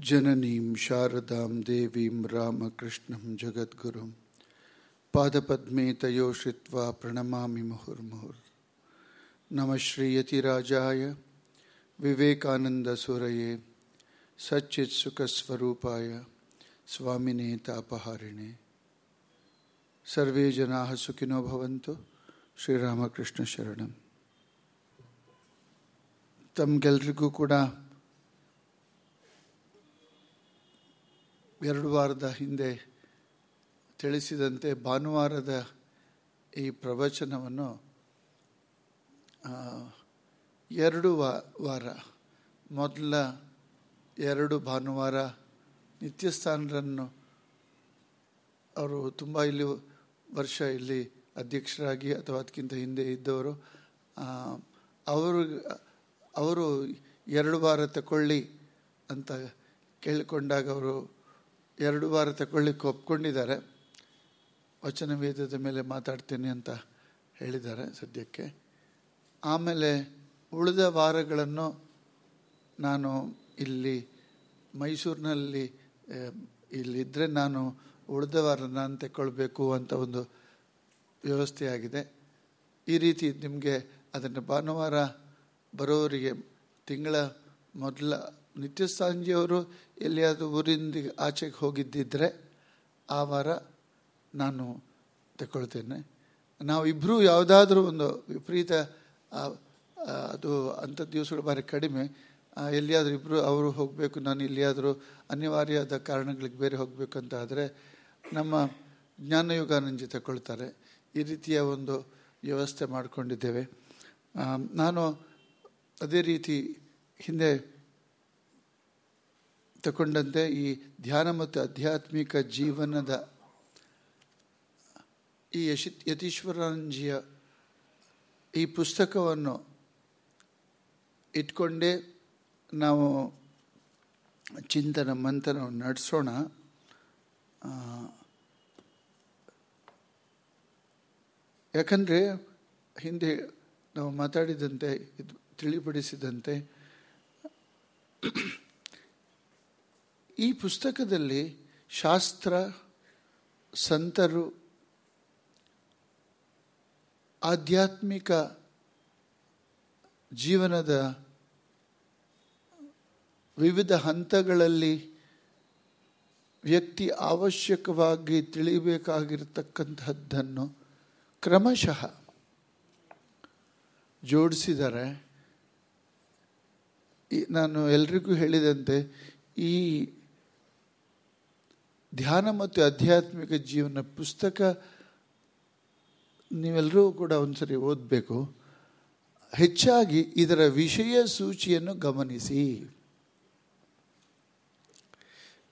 जननीं शारदां देवीं रामकृष्णं जगद्गुरुं। पादपद्मे तयो श्रित्वा प्रणमामि मुहुर्मुहुर्। नमः श्रीयतिराजाय विवेकानन्दसुरये, सच्चित्सुखस्वरूपाय स्वामिने तापहारिणे सर्वे जनाः सुखिनो भवन्तु श्रीरामकृष्णशरणं तं गेल्रिगु कुडा ಎರಡು ವಾರದ ಹಿಂದೆ ತಿಳಿಸಿದಂತೆ ಭಾನುವಾರದ ಈ ಪ್ರವಚನವನ್ನು ಎರಡು ವಾರ, ಮೊದಲ ಎರಡು ಭಾನುವಾರ ನಿತ್ಯಸ್ಥಾನರನ್ನು ಅವರು ತುಂಬ ಇಲ್ಲಿ ವರ್ಷ ಇಲ್ಲಿ ಅಧ್ಯಕ್ಷರಾಗಿ ಅಥವಾ ಅದಕ್ಕಿಂತ ಹಿಂದೆ ಇದ್ದವರು ಅವರು ಅವರು ಎರಡು ವಾರ ತಗೊಳ್ಳಿ ಅಂತ ಕೇಳಿಕೊಂಡಾಗ ಅವರು ಎರಡು ವಾರ ತಗೊಳ್ಳಿಕ್ಕೆ ಒಪ್ಕೊಂಡಿದ್ದಾರೆ. ವಚನ ವೇದದ ಮೇಲೆ ಮಾತಾಡ್ತೀನಿ ಅಂತ ಹೇಳಿದ್ದಾರೆ ಸದ್ಯಕ್ಕೆ. ಆಮೇಲೆ ಉಳಿದ ವಾರಗಳನ್ನು ನಾನು ಇಲ್ಲಿ ಮೈಸೂರಿನಲ್ಲಿ ಇಲ್ಲಿದ್ದರೆ ನಾನು ಉಳಿದ ವಾರ ನಾನು ತಗೊಳ್ಬೇಕು ಅಂತ ಒಂದು ವ್ಯವಸ್ಥೆಯಾಗಿದೆ. ಈ ರೀತಿ ನಿಮಗೆ ಅದನ್ನು ಭಾನುವಾರ ಬರೋವರಿಗೆ ತಿಂಗಳ ಮೊದಲ ನಿತ್ಯ ಸಂಜೆಯವರು ಎಲ್ಲಿಯಾದರೂ ಊರಿಂದ ಆಚೆಗೆ ಹೋಗಿದ್ದಿದ್ದರೆ ಆ ವಾರ ನಾನು ತಗೊಳ್ತೇನೆ. ನಾವಿಬ್ಬರೂ ಯಾವುದಾದ್ರೂ ಒಂದು ವಿಪರೀತ ಅದು ಅಂಥ ದಿವಸಗಳು ಭಾರಿ ಕಡಿಮೆ. ಎಲ್ಲಿಯಾದರೂ ಇಬ್ಬರು ಅವರು ಹೋಗಬೇಕು, ನಾನು ಎಲ್ಲಿಯಾದರೂ ಅನಿವಾರ್ಯದ ಕಾರಣಗಳಿಗೆ ಬೇರೆ ಹೋಗಬೇಕು ಅಂತ ಆದರೆ ನಮ್ಮ ಜ್ಞಾನಯುಗಾನಂಜಿ ತಗೊಳ್ತಾರೆ. ಈ ರೀತಿಯ ಒಂದು ವ್ಯವಸ್ಥೆ ಮಾಡಿಕೊಂಡಿದ್ದೇವೆ. ನಾನು ಅದೇ ರೀತಿ ಹಿಂದೆ ತಗೊಂಡಂತೆ ಈ ಧ್ಯಾನ ಮತ್ತು ಆಧ್ಯಾತ್ಮಿಕ ಜೀವನದ ಈ ಯಶಿ ಯತೀಶ್ವರಂಜಿಯ ಈ ಪುಸ್ತಕವನ್ನು ಇಟ್ಕೊಂಡೇ ನಾವು ಚಿಂತನ ಮಂಥನವನ್ನು ನಡೆಸೋಣ. ಯಾಕಂದರೆ ಹಿಂದೆ ನಾವು ಮಾತಾಡಿದಂತೆ, ಇದು ತಿಳಿಪಡಿಸಿದಂತೆ ಈ ಪುಸ್ತಕದಲ್ಲಿ ಶಾಸ್ತ್ರ, ಸಂತರು, ಆಧ್ಯಾತ್ಮಿಕ ಜೀವನದ ವಿವಿಧ ಹಂತಗಳಲ್ಲಿ ವ್ಯಕ್ತಿ ಅವಶ್ಯಕವಾಗಿ ತಿಳಿಬೇಕಾಗಿರ್ತಕ್ಕಂಥದ್ದನ್ನು ಕ್ರಮಶಃ ಜೋಡಿಸಿದರೆ ನಾನು ಎಲ್ರಿಗೂ ಹೇಳಿದಂತೆ ಈ ಧ್ಯಾನ ಮತ್ತು ಆಧ್ಯಾತ್ಮಿಕ ಜೀವನ ಪುಸ್ತಕ ನೀವೆಲ್ಲರೂ ಕೂಡ ಒಂದ್ಸರಿ ಓದಬೇಕು. ಹೆಚ್ಚಾಗಿ ಇದರ ವಿಷಯ ಸೂಚಿಯನ್ನು ಗಮನಿಸಿ.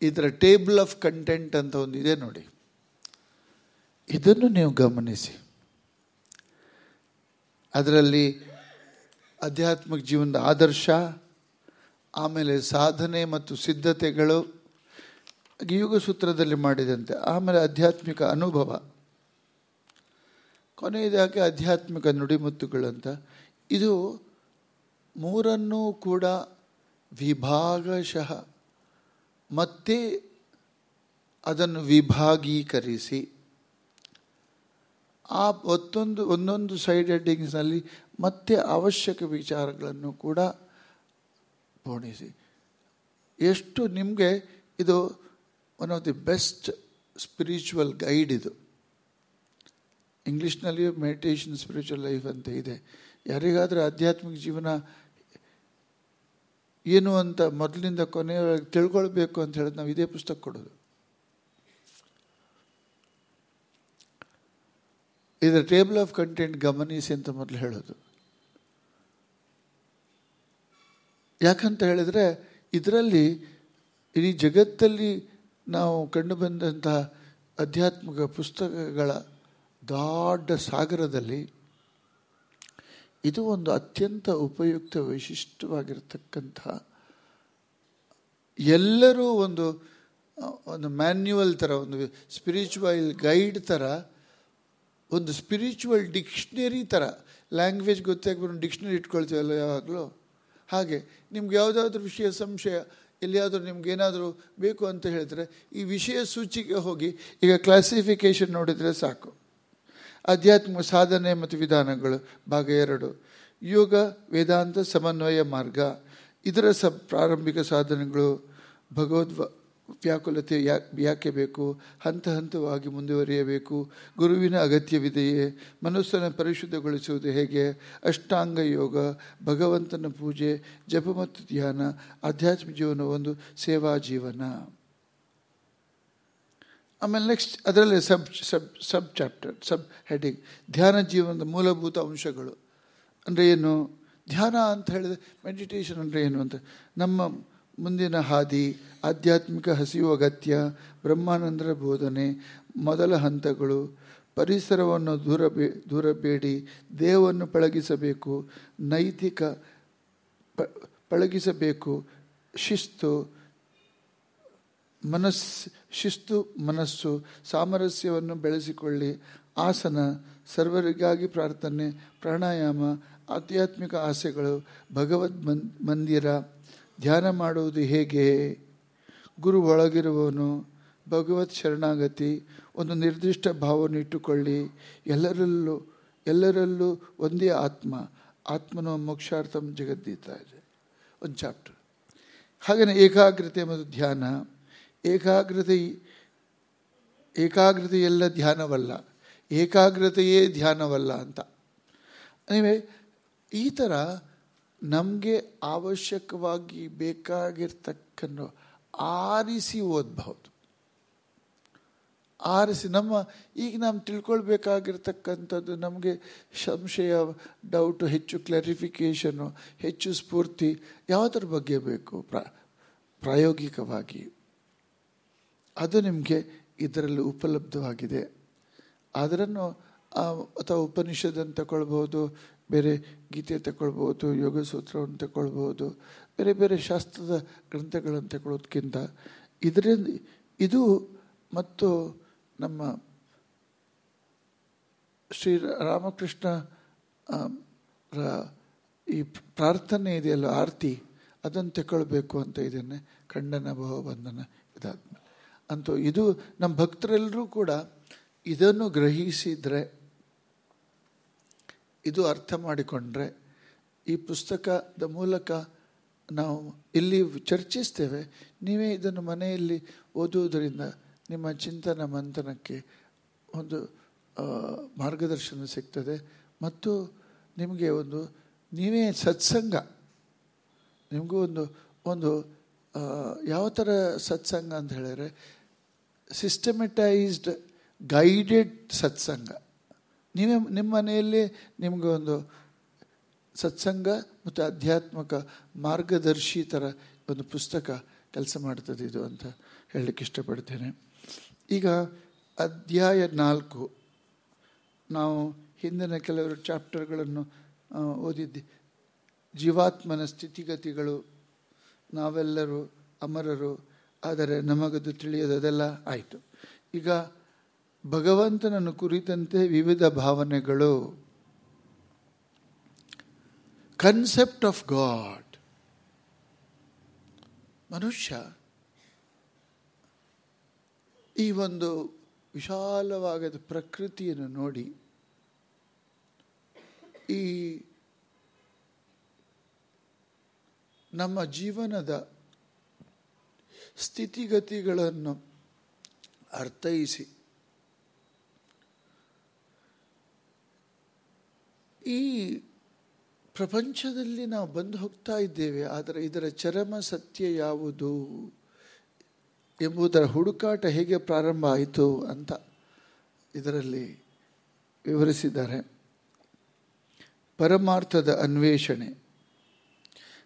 ಇದರ ಟೇಬಲ್ ಆಫ್ ಕಂಟೆಂಟ್ ಅಂತ ಒಂದಿದೆ ನೋಡಿ. ಇದನ್ನು ನೀವು ಗಮನಿಸಿ. ಅದರಲ್ಲಿ ಆಧ್ಯಾತ್ಮಿಕ ಜೀವನದ ಆದರ್ಶ, ಆಮೇಲೆ ಸಾಧನೆ ಮತ್ತು ಸಿದ್ಧತೆಗಳು ಸೂತ್ರದಲ್ಲಿ ಮಾಡಿದಂತೆ, ಆಮೇಲೆ ಆಧ್ಯಾತ್ಮಿಕ ಅನುಭವ. ಕೊನೆಯದಾಗಿ ಆಧ್ಯಾತ್ಮಿಕ ನುಡಿಮುತ್ತುಗಳಂತ, ಇದು ಮೂರನ್ನೂ ಕೂಡ ವಿಭಾಗಶಃ ಮತ್ತೆ ಅದನ್ನು ವಿಭಾಗೀಕರಿಸಿ, ಆ ಒತ್ತೊಂದು ಒಂದೊಂದು ಸೈಡ್ ಹೆಡ್ಡಿಂಗ್ಸ್ನಲ್ಲಿ ಮತ್ತೆ ಅವಶ್ಯಕ ವಿಚಾರಗಳನ್ನು ಕೂಡ ಪೋಣಿಸಿ ಎಷ್ಟು ನಿಮಗೆ ಇದು one of the best spiritual guide ಇದು. ಇಂಗ್ಲೀಷ್ನಲ್ಲಿಯೂ ಮೆಡಿಟೇಷನ್ ಸ್ಪಿರಿಚುವಲ್ ಲೈಫ್ ಅಂತ ಇದೆ. ಯಾರಿಗಾದರೂ ಆಧ್ಯಾತ್ಮಿಕ ಜೀವನ ಏನು ಅಂತ ಮೊದಲಿಂದ ಕೊನೆಯವರೆಗೆ ತಿಳ್ಕೊಳ್ಬೇಕು ಅಂತ ಹೇಳಿದ್ರೆ ನಾವು ಇದೇ ಪುಸ್ತಕ ಕೊಡೋದು. ಇದರ ಟೇಬಲ್ ಆಫ್ ಕಂಟೆಂಟ್ ಗಮನಿಸಿ ಅಂತ ಮೊದಲು ಹೇಳೋದು. ಯಾಕಂತ ಹೇಳಿದರೆ ಇದರಲ್ಲಿ ಇಡೀ ಜಗತ್ತಲ್ಲಿ ನಾವು ಕಂಡು ಬಂದಂತಹ ಆಧ್ಯಾತ್ಮಿಕ ಪುಸ್ತಕಗಳ ದೊಡ್ಡ ಸಾಗರದಲ್ಲಿ ಇದು ಒಂದು ಅತ್ಯಂತ ಉಪಯುಕ್ತ ವೈಶಿಷ್ಟ್ಯವಾಗಿರ್ತಕ್ಕಂಥ ಎಲ್ಲರೂ ಒಂದು ಒಂದು ಮ್ಯಾನ್ಯುವಲ್ ಥರ, ಒಂದು ಸ್ಪಿರಿಚುವಲ್ ಗೈಡ್ ಥರ, ಒಂದು ಸ್ಪಿರಿಚುವಲ್ ಡಿಕ್ಷನರಿ ಥರ ಲ್ಯಾಂಗ್ವೇಜ್ ಗೊತ್ತಾಗಿ ಡಿಕ್ಷನರಿ ಇಟ್ಕೊಳ್ತೀವಲ್ಲ ಯಾವಾಗಲೂ? ಹಾಗೆ, ನಿಮ್ಗೆ ಯಾವುದಾದ್ರೂ ವಿಷಯ ಸಂಶಯ ಎಲ್ಲಿಯಾದರೂ ನಿಮಗೇನಾದರೂ ಬೇಕು ಅಂತ ಹೇಳಿದ್ರೆ ಈ ವಿಷಯ ಸೂಚಿಗೆ ಹೋಗಿ ಈಗ ಕ್ಲಾಸಿಫಿಕೇಶನ್ ನೋಡಿದರೆ ಸಾಕು. ಆಧ್ಯಾತ್ಮಿಕ ಸಾಧನೆ ಮತ್ತು ವಿಧಾನಗಳು, ಭಾಗ ಎರಡು. ಯೋಗ, ವೇದಾಂತ ಸಮನ್ವಯ ಮಾರ್ಗ. ಇದರ ಸ ಪ್ರಾರಂಭಿಕ ಸಾಧನೆಗಳು ಭಗವದ್ ವ್ಯಾಕುಲತೆ ಯಾಕೆ ಬೇಕು ಹಂತ ಹಂತವಾಗಿ ಮುಂದುವರಿಯಬೇಕು. ಗುರುವಿನ ಅಗತ್ಯವಿದೆಯೇ? ಮನಸ್ಸನ್ನು ಪರಿಶುದ್ಧಗೊಳಿಸುವುದು ಹೇಗೆ? ಅಷ್ಟಾಂಗ ಯೋಗ, ಭಗವಂತನ ಪೂಜೆ, ಜಪ ಮತ್ತು ಧ್ಯಾನ, ಆಧ್ಯಾತ್ಮಿಕ ಜೀವನ ಒಂದು ಸೇವಾ ಜೀವನ. ಆಮೇಲೆ ನೆಕ್ಸ್ಟ್ ಅದರಲ್ಲಿ sub sub sub chapter, sub heading. ಧ್ಯಾನ ಜೀವನದ ಮೂಲಭೂತ ಅಂಶಗಳು. ಅಂದರೆ ಏನು? ಧ್ಯಾನ ಅಂತ ಹೇಳಿದ್ರೆ, ಮೆಡಿಟೇಷನ್ ಅಂದರೆ ಏನು ಅಂತ? ನಮ್ಮ ಮುಂದಿನ ಹಾದಿ, ಆಧ್ಯಾತ್ಮಿಕ ಹಸಿವು ಅಗತ್ಯ, ಬ್ರಹ್ಮಾನಂದರ ಬೋಧನೆ, ಮೊದಲ ಹಂತಗಳು, ಪರಿಸರವನ್ನು ದೂರ ಬೇ ದೂರಬೇಡಿ, ದೇಹವನ್ನು ಪಳಗಿಸಬೇಕು, ನೈತಿಕ ಪ, ಪಳಗಿಸಬೇಕು, ಶಿಸ್ತು, ಮನಸ್, ಶಿಸ್ತು, ಮನಸ್ಸು, ಸಾಮರಸ್ಯವನ್ನು ಬೆಳೆಸಿಕೊಳ್ಳಿ, ಆಸನ, ಸರ್ವರಿಗಾಗಿ ಪ್ರಾರ್ಥನೆ, ಪ್ರಾಣಾಯಾಮ, ಆಧ್ಯಾತ್ಮಿಕ ಆಸೆಗಳು, ಭಗವದ್ ಮಂದಿರ ಧ್ಯಾನ ಮಾಡುವುದು ಹೇಗೆ? ಗುರು ಒಳಗಿರುವವನು ಭಗವತ್ ಶರಣಾಗತಿ, ಒಂದು ನಿರ್ದಿಷ್ಟ ಭಾವವನ್ನು ಇಟ್ಟುಕೊಳ್ಳಿ. ಎಲ್ಲರಲ್ಲೂ ಎಲ್ಲರಲ್ಲೂ ಒಂದೇ ಆತ್ಮ. ಆತ್ಮನ ಮೋಕ್ಷಾರ್ಥಂ ಜಗದ್ದೀತ ಇದೆ ಒಂದು ಚಾಪ್ಟರ್. ಹಾಗೆಯೇ ಏಕಾಗ್ರತೆ ಮತ್ತು ಧ್ಯಾನ. ಏಕಾಗ್ರತೆ ಏಕಾಗ್ರತೆ ಎಲ್ಲ ಧ್ಯಾನವಲ್ಲ. ಏಕಾಗ್ರತೆಯೇ ಧ್ಯಾನವಲ್ಲ ಅಂತ. ಅನಿವೆ ಈ ಥರ ನಮಗೆ ಅವಶ್ಯಕವಾಗಿ ಬೇಕಾಗಿರ್ತಕ್ಕನ್ನು ಆರಿಸಿ ಓದಬಹುದು. ಆರಿಸಿ ನಮ್ಮ, ಈಗ ನಾವು ತಿಳ್ಕೊಳ್ಬೇಕಾಗಿರ್ತಕ್ಕಂಥದ್ದು ನಮಗೆ ಸಂಶಯ ಡೌಟು ಹೆಚ್ಚು ಕ್ಲಾರಿಫಿಕೇಷನು ಹೆಚ್ಚು ಸ್ಫೂರ್ತಿ ಯಾವುದ್ರ ಬಗ್ಗೆ ಬೇಕು? ಪ್ರಾ, ಪ್ರಾಯೋಗಿಕವಾಗಿ. ಅದು ನಿಮಗೆ ಇದರಲ್ಲಿ ಉಪಲಬ್ಧವಾಗಿದೆ. ಅದರನ್ನು ಅಥವಾ ಉಪನಿಷದನ್ನು ತಗೊಳ್ಬೋದು ಬೇರೆ ಗೀತೆ ತಗೊಳ್ಬೋದು ಯೋಗ ಸೂತ್ರವನ್ನು ತಗೊಳ್ಬೋದು, ಬೇರೆ ಬೇರೆ ಶಾಸ್ತ್ರದ ಗ್ರಂಥಗಳನ್ನು ತಗೊಳ್ಳೋದಕ್ಕಿಂತ ಇದರಿಂದ ಇದು ಮತ್ತು ನಮ್ಮ ಶ್ರೀ ರಾಮಕೃಷ್ಣ ಈ ಪ್ರಾರ್ಥನೆ ಇದೆಯಲ್ಲ, ಆರತಿ, ಅದನ್ನು ತಗೊಳ್ಬೇಕು ಅಂತ ಇದನ್ನೇ ಖಂಡನ, ಭವಬಂಧನ ಇದಾದ್ಮೇಲೆ. ಅಂತೂ ಇದು ನಮ್ಮ ಭಕ್ತರೆಲ್ಲರೂ ಕೂಡ ಇದನ್ನು ಗ್ರಹಿಸಿದರೆ ಇದು ಅರ್ಥ ಮಾಡಿಕೊಂಡ್ರೆ ಈ ಪುಸ್ತಕದ ಮೂಲಕ ನಾವು ಇಲ್ಲಿ ಚರ್ಚಿಸ್ತೇವೆ. ನೀವೇ ಇದನ್ನು ಮನೆಯಲ್ಲಿ ಓದುವುದರಿಂದ ನಿಮ್ಮ ಚಿಂತನ ಮಂಥನಕ್ಕೆ ಒಂದು ಮಾರ್ಗದರ್ಶನ ಸಿಗ್ತದೆ. ಮತ್ತು ನಿಮಗೆ ಒಂದು, ನೀವೇ ಸತ್ಸಂಗ. ನಿಮಗೂ ಒಂದು ಒಂದು ಯಾವ ಥರ ಸತ್ಸಂಗ ಅಂತ ಹೇಳಿದರೆ ಸಿಸ್ಟಮೆಟೈಸ್ಡ್ ಗೈಡೆಡ್ ಸತ್ಸಂಗ. ನೀವೇ ನಿಮ್ಮ ಮನೆಯಲ್ಲಿ ನಿಮಗೆ ಒಂದು ಸತ್ಸಂಗ ಮತ್ತು ಆಧ್ಯಾತ್ಮಿಕ ಮಾರ್ಗದರ್ಶಿ ಥರ ಒಂದು ಪುಸ್ತಕ ಕೆಲಸ ಮಾಡ್ತದೆ ಇದು ಅಂತ ಹೇಳಲಿಕ್ಕೆ ಇಷ್ಟಪಡ್ತೇನೆ. ಈಗ ಅಧ್ಯಾಯ ನಾಲ್ಕು. ನಾವು ಹಿಂದಿನ ಕೆಲವರು ಚಾಪ್ಟರ್ಗಳನ್ನು ಓದಿದ್ದೆ. ಜೀವಾತ್ಮನ ಸ್ಥಿತಿಗತಿಗಳು, ನಾವೆಲ್ಲರೂ ಅಮರರು, ಆದರೆ ನಮಗದು ತಿಳಿಯೋದೆಲ್ಲ ಆಯಿತು. ಈಗ ಭಗವಂತನನ್ನು ಕುರಿತಂತೆ ವಿವಿಧ ಭಾವನೆಗಳು. ಕನ್ಸೆಪ್ಟ್ ಆಫ್ ಗಾಡ್ ಮನುಷ್ಯ ಈ ಒಂದು ವಿಶಾಲವಾದ ಪ್ರಕೃತಿಯನ್ನು ನೋಡಿ ಈ ನಮ್ಮ ಜೀವನದ ಸ್ಥಿತಿಗತಿಗಳನ್ನು ಅರ್ಥೈಸಿ. ಈ ಪ್ರಪಂಚದಲ್ಲಿ ನಾವು ಬಂದು ಹೋಗ್ತಾ ಇದ್ದೇವೆ, ಆದರೆ ಇದರ ಚರಮ ಸತ್ಯ ಯಾವುದು ಎಂಬುದರ ಹುಡುಕಾಟ ಹೇಗೆ ಪ್ರಾರಂಭ ಆಯಿತು ಅಂತ ಇದರಲ್ಲಿ ವಿವರಿಸಿದ್ದಾರೆ. ಪರಮಾರ್ಥದ ಅನ್ವೇಷಣೆ.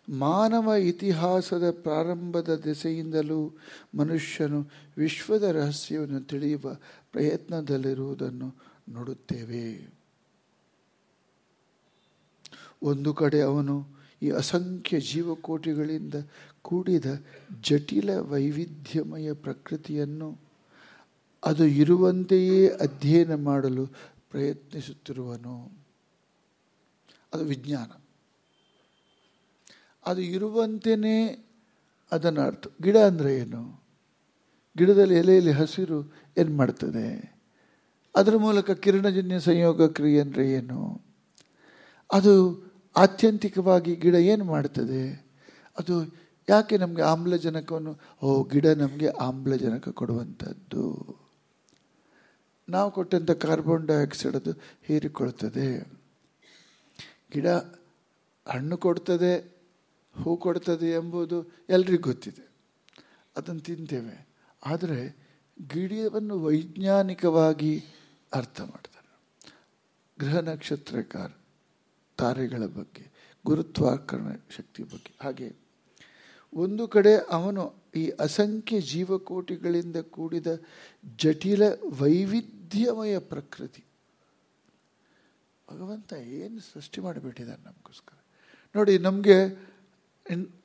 ಮಾನವ ಇತಿಹಾಸದ ಪ್ರಾರಂಭದ ದೆಸೆಯಿಂದಲೂ ಮನುಷ್ಯನು ವಿಶ್ವದ ರಹಸ್ಯವನ್ನು ತಿಳಿಯುವ ಪ್ರಯತ್ನದಲ್ಲಿರುವುದನ್ನು ನೋಡುತ್ತೇವೆ. ಒಂದು ಕಡೆ ಅವನು ಈ ಅಸಂಖ್ಯ ಜೀವಕೋಟಿಗಳಿಂದ ಕೂಡಿದ ಜಟಿಲ ವೈವಿಧ್ಯಮಯ ಪ್ರಕೃತಿಯನ್ನು ಅದು ಇರುವಂತೆಯೇ ಅಧ್ಯಯನ ಮಾಡಲು ಪ್ರಯತ್ನಿಸುತ್ತಿರುವನು. ಅದು ವಿಜ್ಞಾನ. ಅದು ಇರುವಂತೆಯೇ ಅದನ್ನು ಅರ್ಥ. ಗಿಡ ಅಂದರೆ ಏನು? ಗಿಡದಲ್ಲಿ ಎಲೆಯಲ್ಲಿ ಹಸಿರು ಏನು ಮಾಡ್ತದೆ? ಅದರ ಮೂಲಕ ಕಿರಣಜನ್ಯ ಸಂಯೋಗ ಕ್ರಿಯೆ ಅಂದರೆ ಏನು? ಅದು ಆತ್ಯಂತಿಕವಾಗಿ ಗಿಡ ಏನು ಮಾಡ್ತದೆ? ಅದು ಯಾಕೆ ನಮಗೆ ಆಮ್ಲಜನಕವನ್ನು, ಓ, ಗಿಡ ನಮಗೆ ಆಮ್ಲಜನಕ ಕೊಡುವಂಥದ್ದು? ನಾವು ಕೊಟ್ಟಂಥ ಕಾರ್ಬನ್ ಡೈಆಕ್ಸೈಡ್ ಅದು ಹೀರಿಕೊಳ್ತದೆ. ಗಿಡ ಹಣ್ಣು ಕೊಡ್ತದೆ, ಹೂ ಕೊಡ್ತದೆ ಎಂಬುದು ಎಲ್ರಿಗೂ ಗೊತ್ತಿದೆ. ಅದನ್ನು ತಿಂತೇವೆ. ಆದರೆ ಗಿಡವನ್ನು ವೈಜ್ಞಾನಿಕವಾಗಿ ಅರ್ಥ ಮಾಡ್ತಾರೆ. ಗ್ರಹ ನಕ್ಷತ್ರಕಾರ ತಾರೆಗಳ ಬಗ್ಗೆ, ಗುರುತ್ವಾಕರ್ಷಣ ಶಕ್ತಿ ಬಗ್ಗೆ. ಹಾಗೆ ಒಂದು ಕಡೆ ಅವನು ಈ ಅಸಂಖ್ಯ ಜೀವಕೋಟಿಗಳಿಂದ ಕೂಡಿದ ಜಟಿಲ ವೈವಿಧ್ಯಮಯ ಪ್ರಕೃತಿ. ಭಗವಂತ ಏನು ಸೃಷ್ಟಿ ಮಾಡಿಬಿಟ್ಟಿದ್ದಾನೆ ನಮಗೋಸ್ಕರ? ನೋಡಿ, ನಮಗೆ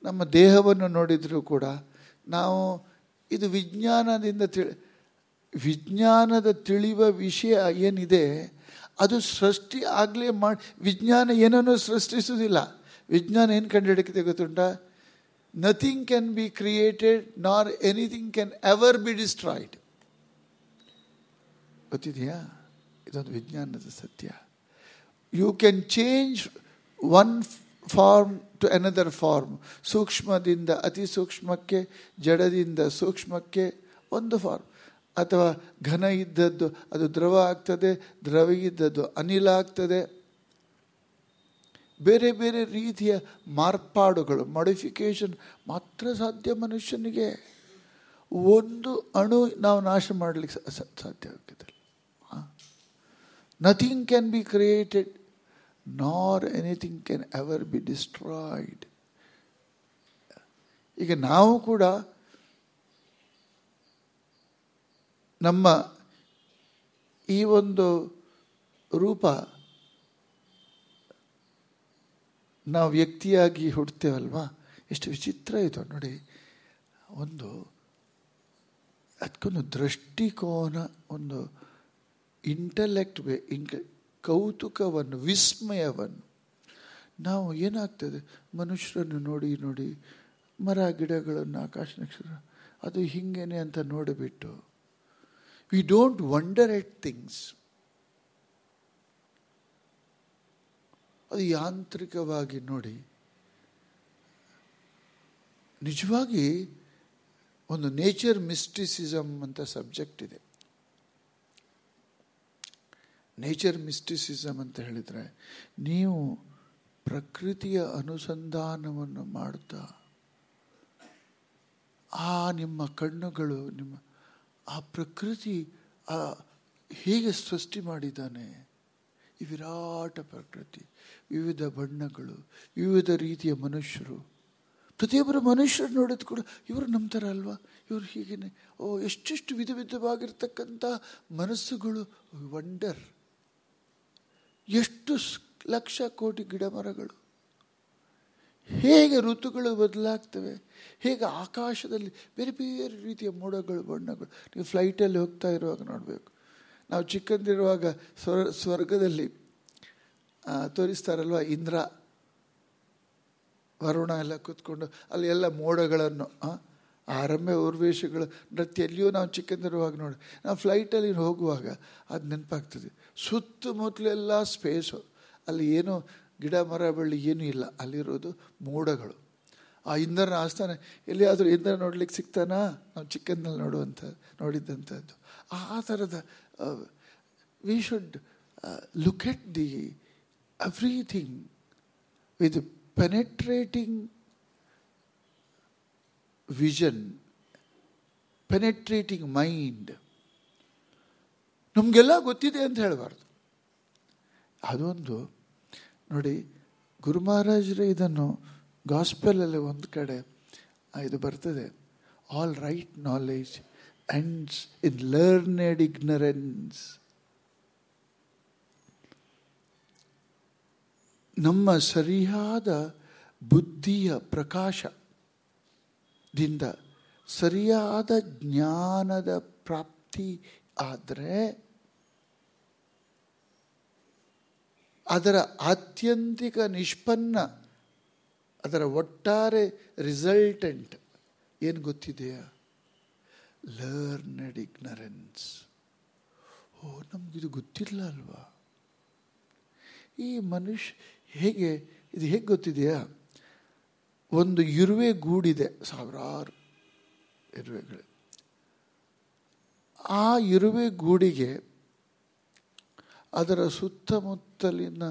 ನಮ್ಮ ದೇಹವನ್ನು ನೋಡಿದರೂ ಕೂಡ ನಾವು ಇದು ವಿಜ್ಞಾನದಿಂದ ತಿಳಿ, ವಿಜ್ಞಾನದ ತಿಳಿಯುವ ವಿಷಯ ಏನಿದೆ ಅದು ಸೃಷ್ಟಿ ಆಗಲೇ ಮಾಡಿ ವಿಜ್ಞಾನ ಏನನ್ನೂ ಸೃಷ್ಟಿಸುವುದಿಲ್ಲ. ವಿಜ್ಞಾನ ಏನು ಕಂಡುಹಿಡಿಕೆ ಗೊತ್ತುಂಟ nothing can be created nor anything can ever be destroyed ಗೊತ್ತಿದೆಯಾ? ಇದೊಂದು ವಿಜ್ಞಾನದ ಸತ್ಯ. You can change one form to another form ಸೂಕ್ಷ್ಮದಿಂದ ಅತಿ ಸೂಕ್ಷ್ಮಕ್ಕೆ, ಜಡದಿಂದ ಸೂಕ್ಷ್ಮಕ್ಕೆ ಒಂದು ಫಾರ್ಮ್ ಅಥವಾ ಘನ ಇದ್ದದ್ದು, ಅದು ದ್ರವ ಆಗ್ತದೆ, ದ್ರವ ಇದ್ದದ್ದು ಅನಿಲ ಆಗ್ತದೆ. ಬೇರೆ ಬೇರೆ ರೀತಿಯ ಮಾರ್ಪಾಡುಗಳು ಮಾಡಿಫಿಕೇಶನ್ ಮಾತ್ರ ಸಾಧ್ಯ ಮನುಷ್ಯನಿಗೆ. ಒಂದು ಅಣು ನಾವು ನಾಶ ಮಾಡಲಿಕ್ಕೆ ಸಾಧ್ಯ ಹಾಂ? Nothing can be created nor anything can ever be destroyed ಈಗ ನಾವು ಕೂಡ ನಮ್ಮ ಈ ಒಂದು ರೂಪ ನಾವು ವ್ಯಕ್ತಿಯಾಗಿ ಹುಡ್ತೇವಲ್ವಾ? ಎಷ್ಟು ವಿಚಿತ್ರ ಇದು ನೋಡಿ. ಒಂದು ಅದಕ್ಕೊಂದು ದೃಷ್ಟಿಕೋನ, ಒಂದು ಇಂಟಲೆಕ್ಟ್ ವೇ ಇಂಕ ಕೌತುಕವನ್ನು, ವಿಸ್ಮಯವನ್ನು. ನಾವು ಏನಾಗ್ತದೆ? ಮನುಷ್ಯರನ್ನು ನೋಡಿ ನೋಡಿ ಮರ, ಗಿಡಗಳನ್ನು, ಆಕಾಶ ನಕ್ಷತ್ರ, ಅದು ಹಿಂಗೇನೆ ಅಂತ ನೋಡಿಬಿಟ್ಟು V don't wonder at things. ಅದು ಯಾಂತ್ರಿಕವಾಗಿ ನೋಡಿ, ನಿಜವಾಗಿ ಒಂದು ನೇಚರ್ ಮಿಸ್ಟಿಸಿಸಮ್ ಅಂತ ಸಬ್ಜೆಕ್ಟ್ ಇದೆ ನೇಚರ್ ಮಿಸ್ಟಿಸಿಸಮ್ ಅಂತ ಹೇಳಿದರೆ, ನೀವು ಪ್ರಕೃತಿಯ ಅನುಸಂಧಾನವನ್ನು ಮಾಡ್ತಾ ಆ ನಿಮ್ಮ ಕಣ್ಣುಗಳು ನಿಮ್ಮ ಆ ಪ್ರಕೃತಿ, ಆ ಹೇಗೆ ಸೃಷ್ಟಿ ಮಾಡಿದ್ದಾನೆ? ಈ ವಿರಾಟ ಪ್ರಕೃತಿ, ವಿವಿಧ ಬಣ್ಣಗಳು, ವಿವಿಧ ರೀತಿಯ ಮನುಷ್ಯರು. ಪ್ರತಿಯೊಬ್ಬರು ಮನುಷ್ಯರು ನೋಡಿದ ಕೂಡ ಇವರು ನಂಬ್ತಾರ ಅಲ್ವಾ? ಇವರು ಹೀಗೇನೆ. ಓ, ಎಷ್ಟೆಷ್ಟು ವಿಧ ವಿಧವಾಗಿರ್ತಕ್ಕಂಥ ಮನಸ್ಸುಗಳು. ವಂಡರ್ ಎಷ್ಟು ಲಕ್ಷ ಕೋಟಿ ಗಿಡ ಮರಗಳು ಹೇಗೆ ಋತುಗಳು ಬದಲಾಗ್ತವೆ, ಹೇಗೆ ಆಕಾಶದಲ್ಲಿ ಬೇರೆ ಬೇರೆ ರೀತಿಯ ಮೋಡಗಳು, ಬಣ್ಣಗಳು. ನೀವು ಫ್ಲೈಟಲ್ಲಿ ಹೋಗ್ತಾ ಇರುವಾಗ ನೋಡಬೇಕು. ನಾವು ಚಿಕ್ಕಂದಿರುವಾಗ ಸ್ವರ್, ಸ್ವರ್ಗದಲ್ಲಿ ತೋರಿಸ್ತಾರಲ್ವ, ಇಂದ್ರ, ವರುಣ ಎಲ್ಲ ಕೂತ್ಕೊಂಡು ಅಲ್ಲಿ ಎಲ್ಲ ಮೋಡಗಳನ್ನು ಆರಂಭ ಊರ್ವೇಶಗಳು, ನೃತ್ಯ ಎಲ್ಲಿಯೂ ನಾವು ಚಿಕ್ಕಂದಿರುವಾಗ ನೋಡಿ ನಾವು ಫ್ಲೈಟಲ್ಲಿ ಹೋಗುವಾಗ ಅದು ನೆನಪಾಗ್ತದೆ. ಸುತ್ತಮುತ್ತಲೆಲ್ಲ ಸ್ಪೇಸು ಅಲ್ಲಿ ಏನು ಗಿಡ ಮರ ಬಳ್ಳಿ ಏನೂ ಇಲ್ಲ. ಅಲ್ಲಿರೋದು ಮೋಡಗಳು. ಆ ಇಂಧನ ಆಸ್ಥಾನ, ಎಲ್ಲಿಯಾದರೂ ಇಂದ್ರ ನೋಡ್ಲಿಕ್ಕೆ ಸಿಗ್ತಾನಾ ನಾವು ಚಿಕ್ಕಂದಲ್ಲಿ ನೋಡುವಂಥ, ನೋಡಿದ್ದಂಥದ್ದು. ಆ ಥರದ we should look at the everything with penetrating vision penetrating mind ನಮಗೆಲ್ಲ ಗೊತ್ತಿದೆ ಅಂತ ಹೇಳಬಾರ್ದು. ಅದೊಂದು ನೋಡಿ, ಗುರು ಮಹಾರಾಜರು, ಇದನ್ನು ಗಾಸ್ಪೆಲಲ್ಲಿ ಒಂದು ಕಡೆ ಇದು ಬರ್ತದೆ. All right knowledge ends in learned ignorance ನಮ್ಮ ಸರಿಯಾದ ಬುದ್ಧಿಯ ಪ್ರಕಾಶದಿಂದ ಸರಿಯಾದ ಜ್ಞಾನದ ಪ್ರಾಪ್ತಿ ಆದರೆ ಅದರ ಆತ್ಯಂತಿಕ ನಿಷ್ಪನ್ನ, ಅದರ ಒಟ್ಟಾರೆ ರಿಸಲ್ಟೆಂಟ್ ಏನು ಗೊತ್ತಿದೆಯಾ? ಲರ್ನೆಡ್ ಇಗ್ನರೆನ್ಸ್ ಓ ನಮಗಿದು ಗೊತ್ತಿಲ್ಲ ಅಲ್ವಾ? ಈ ಮನುಷ್ಯ ಹೇಗೆ, ಇದು ಹೇಗೆ ಗೊತ್ತಿದೆಯಾ? ಒಂದು ಇರುವೆ ಗೂಡಿದೆ, ಸಾವಿರಾರು ಇರುವೆಗಳು. ಆ ಇರುವೆ ಗೂಡಿಗೆ ಅದರ ಸುತ್ತಮುತ್ತಲಿನ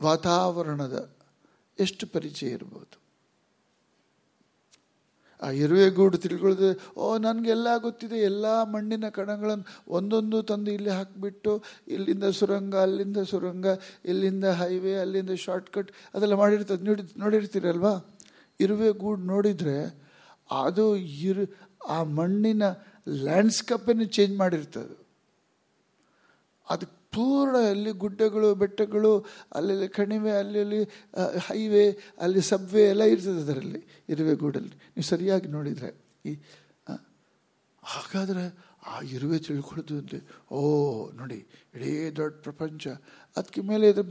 ವಾತಾವರಣದ ಎಷ್ಟು ಪರಿಚಯ ಇರ್ಬೋದು? ಆ ಇರುವೆ ಗೂಡು ತಿಳ್ಕೊಳ್ಳೋದು, ಓ, ನನಗೆಲ್ಲ ಗೊತ್ತಿದೆ, ಎಲ್ಲ ಮಣ್ಣಿನ ಕಣಗಳನ್ನು ಒಂದೊಂದು ತಂದು ಇಲ್ಲಿ ಹಾಕಿಬಿಟ್ಟು, ಇಲ್ಲಿಂದ ಸುರಂಗ, ಅಲ್ಲಿಂದ ಸುರಂಗ, ಇಲ್ಲಿಂದ ಹೈವೇ, ಅಲ್ಲಿಂದ ಶಾರ್ಟ್ಕಟ್ ಅದೆಲ್ಲ ಮಾಡಿರ್ತದೆ ನೋಡಿ, ನೋಡಿರ್ತೀರಲ್ವಾ? ಇರುವೆ ಗೂಡು ನೋಡಿದರೆ ಅದು ಇರು, ಆ ಮಣ್ಣಿನ ಲ್ಯಾಂಡ್ಸ್ಕೇಪನ್ನು ಚೇಂಜ್ ಮಾಡಿರ್ತದೆ. ಅದು ಪೂರ್ಣ ಅಲ್ಲಿ ಗುಡ್ಡಗಳು, ಬೆಟ್ಟಗಳು, ಅಲ್ಲೆಲ್ಲಿ ಕಣಿವೆ, ಅಲ್ಲಲ್ಲಿ ಹೈವೇ ಅಲ್ಲಿ ಸಬ್ವೆ ಎಲ್ಲ ಇರ್ತದೆ ಅದರಲ್ಲಿ, ಇರುವೆ ಗೂಡಲ್ಲಿ. ನೀವು ಸರಿಯಾಗಿ ನೋಡಿದರೆ ಈ ಹಾಗಾದರೆ ಆ ಇರುವೆ ತಿಳ್ಕೊಳ್ಳೋದು ಅಂದರೆ, ಓ, ನೋಡಿ, ಇಡೀ ದೊಡ್ಡ ಪ್ರಪಂಚ. ಅದಕ್ಕೆ ಮೇಲೆ ಇದ್ರ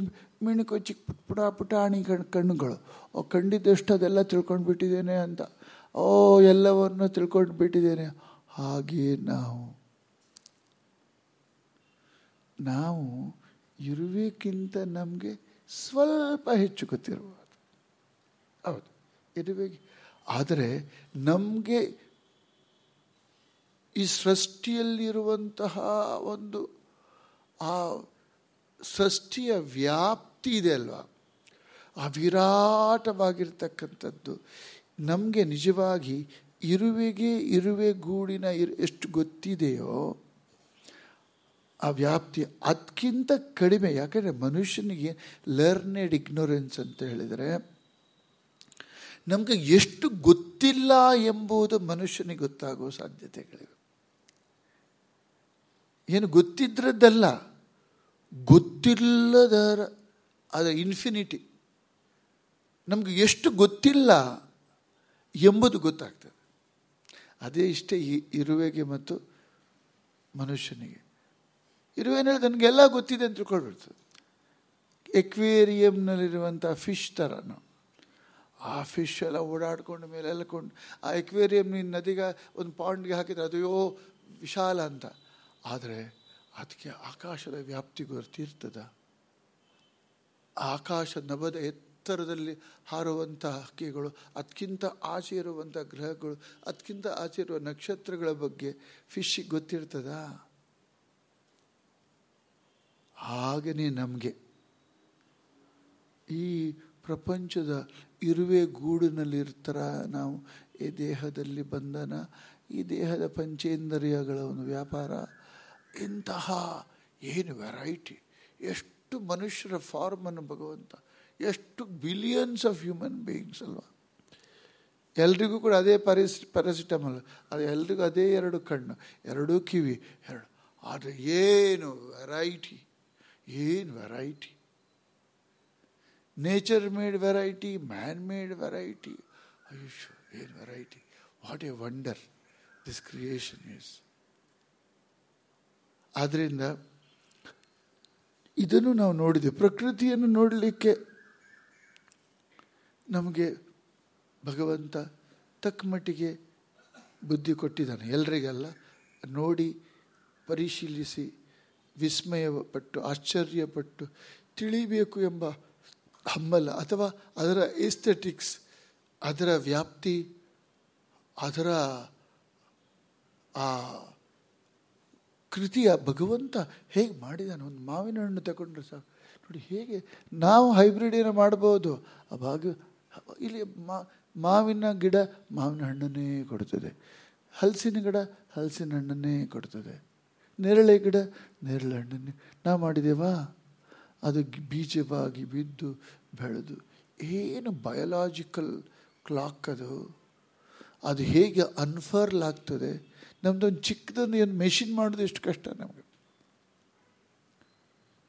ಮಿಣುಕು ಚಿಕ್ಕ ಪುಟ್ ಪುಟ ಪುಟಾಣಿ ಕಣ್, ಕಣ್ಣುಗಳು. ಓ, ಕಂಡಿದ್ದಷ್ಟು ಅದೆಲ್ಲ ತಿಳ್ಕೊಂಡು ಬಿಟ್ಟಿದ್ದೇನೆ ಅಂತ. ಓ, ಎಲ್ಲವನ್ನು ತಿಳ್ಕೊಂಡು ಬಿಟ್ಟಿದ್ದೇನೆ ಹಾಗೆಯೇ ನಾವು. ನಾವು ಇರುವೆಗಿಂತ ನಮಗೆ ಸ್ವಲ್ಪ ಹೆಚ್ಚು ಗೊತ್ತಿರಬಹುದು. ಹೌದು, ಇರುವೆಗೆ. ಆದರೆ ನಮಗೆ ಈ ಸೃಷ್ಟಿಯಲ್ಲಿರುವಂತಹ ಒಂದು ಆ ಸೃಷ್ಟಿಯ ವ್ಯಾಪ್ತಿ ಇದೆ ಅಲ್ವಾ? ಆ ವಿರಾಟವಾಗಿರ್ತಕ್ಕಂಥದ್ದು. ನಮಗೆ ನಿಜವಾಗಿ ಇರುವೆಗೆ ಇರುವೆ ಗೂಡಿನ ಇರು ಎಷ್ಟು ಗೊತ್ತಿದೆಯೋ ಆ ವ್ಯಾಪ್ತಿ ಅದಕ್ಕಿಂತ ಕಡಿಮೆ. ಯಾಕೆಂದರೆ ಮನುಷ್ಯನಿಗೆ ಲರ್ನೆಡ್ ಇಗ್ನೋರೆನ್ಸ್ ಅಂತ ಹೇಳಿದರೆ, ನಮಗೆ ಎಷ್ಟು ಗೊತ್ತಿಲ್ಲ ಎಂಬುದು ಮನುಷ್ಯನಿಗೆ ಗೊತ್ತಾಗುವ ಸಾಧ್ಯತೆಗಳಿವೆ. ಏನು ಗೊತ್ತಿದ್ದರದ್ದಲ್ಲ ಗೊತ್ತಿಲ್ಲದರ, ಅದ ಇನ್ಫಿನಿಟಿ ನಮಗೆ ಎಷ್ಟು ಗೊತ್ತಿಲ್ಲ ಎಂಬುದು ಗೊತ್ತಾಗ್ತದೆ. ಅದೇ ಇಷ್ಟೇ ಇರುವೆಗೆ ಮತ್ತು ಮನುಷ್ಯನಿಗೆ. ಇರುವೆನಲ್ಲಿ ನನಗೆಲ್ಲ ಗೊತ್ತಿದೆ ಅಂತ ತಿಳ್ಕೊಳ್ಬಿಡ್ತದೆ ಎಕ್ವೇರಿಯಂನಲ್ಲಿರುವಂಥ ಫಿಶ್ ಥರನು ಆ ಫಿಶ್ ಎಲ್ಲ ಓಡಾಡ್ಕೊಂಡು ಮೇಲೆ ಎಲ್ಲಕೊಂಡು ಆ ಎಕ್ವೇರಿಯಂ ನೀನು ನದಿಗೆ ಒಂದು ಪಾಂಡ್ಗೆ ಹಾಕಿದರೆ ಅದು ಯೋ ವಿಶಾಲ ಅಂತ. ಆದರೆ ಅದಕ್ಕೆ ಆಕಾಶದ ವ್ಯಾಪ್ತಿ ಗೊತ್ತಿರ್ತದ ಆಕಾಶ ನಭದ ಎತ್ತರದಲ್ಲಿ ಹಾರುವಂಥ ಹಕ್ಕಿಗಳು ಅದಕ್ಕಿಂತ ಆಚೆ ಇರುವಂಥ ಗ್ರಹಗಳು ಅದಕ್ಕಿಂತ ಆಚೆ ಇರುವ ನಕ್ಷತ್ರಗಳ ಬಗ್ಗೆ ಫಿಶ್ಶಿಗೆ ಗೊತ್ತಿರ್ತದ? ಹಾಗೆಯೇ ನಮಗೆ. ಈ ಪ್ರಪಂಚದ ಇರುವೆ ಗೂಡಿನಲ್ಲಿರ್ತಾರ ನಾವು. ಈ ದೇಹದಲ್ಲಿ ಬಂಧನ, ಈ ದೇಹದ ಪಂಚೇಂದ್ರಿಯಗಳ ಒಂದು ವ್ಯಾಪಾರ. ಇಂತಹ ಏನು ವೆರೈಟಿ ಎಷ್ಟು ಮನುಷ್ಯರ ಫಾರ್ಮನ್ನು ಭಗವಂತ? ಎಷ್ಟು ಬಿಲಿಯನ್ಸ್ ಆಫ್ ಹ್ಯೂಮನ್ ಬೀಯಿಂಗ್ಸ್ ಅಲ್ವಾ? ಎಲ್ರಿಗೂ ಕೂಡ ಅದೇ ಪರಿಸ್ ಪ್ಯಾರಾಸಿಟಮಲ್ ಅದು ಎಲ್ರಿಗೂ ಅದೇ ಎರಡು ಕಣ್ಣು. ಎರಡೂ ಕಿವಿ. ಎರಡು. ಆದರೆ ಏನು ವೆರೈಟಿ ಏನು variety nature made variety man made variety AYUSH ಏನು variety what a wonder this creation is ಆದ್ದರಿಂದ ಇದನ್ನು ನಾವು ನೋಡಿದೆ ಪ್ರಕೃತಿಯನ್ನು ನೋಡಲಿಕ್ಕೆ ನಮಗೆ ಭಗವಂತ ತಕ್ಕ ಮಟ್ಟಿಗೆ ಬುದ್ಧಿ ಕೊಟ್ಟಿದ್ದಾನೆ. ಎಲ್ರಿಗೆಲ್ಲ, ನೋಡಿ, ಪರಿಶೀಲಿಸಿ. ವಿಸ್ಮಯಪಟ್ಟು, ಆಶ್ಚರ್ಯಪಟ್ಟು ತಿಳಿಬೇಕು ಎಂಬ ಹಂಬಲ ಅಥವಾ ಅದರ ಏಸ್ಥೆಟಿಕ್ಸ್ ಅದರ ವ್ಯಾಪ್ತಿ, ಅದರ, ಆ, ಕೃತಿಯ ಭಗವಂತ ಹೇಗೆ ಮಾಡಿದಾನೆ? ಒಂದು ಮಾವಿನ ಹಣ್ಣು ತಗೊಂಡ್ರೆ ಸಾಕು. ನೋಡಿ ಹೇಗೆ ನಾವು ಹೈಬ್ರಿಡ್ ಏನೋ ಮಾಡ್ಬೋದು. ಅವಾಗ ಇಲ್ಲಿ ಮಾವಿನ ಗಿಡ ಮಾವಿನ ಹಣ್ಣನ್ನೇ ಕೊಡ್ತದೆ. ಹಲಸಿನ ಗಿಡ ಹಲಸಿನ ಹಣ್ಣನ್ನೇ ಕೊಡ್ತದೆ. ನೇರಳೆ ಗಿಡ, ನೇರಳೆ ಹಣ್ಣನ್ನು. ನಾ ಮಾಡಿದೆವಾ? ಅದು ಬೀಜವಾಗಿ ಬಿದ್ದು ಬೆಳೆದು. ಏನು ಬಯಲಾಜಿಕಲ್ ಕ್ಲಾಕ್ ಅದು? ಅದು ಹೇಗೆ ಅನ್ಫರ್ಲ್ ಆಗ್ತದೆ? ನಮ್ಮದೊಂದು ಚಿಕ್ಕದೊಂದು ಏನು ಮೆಷಿನ್ ಮಾಡೋದು ಎಷ್ಟು ಕಷ್ಟ ನಮಗೆ.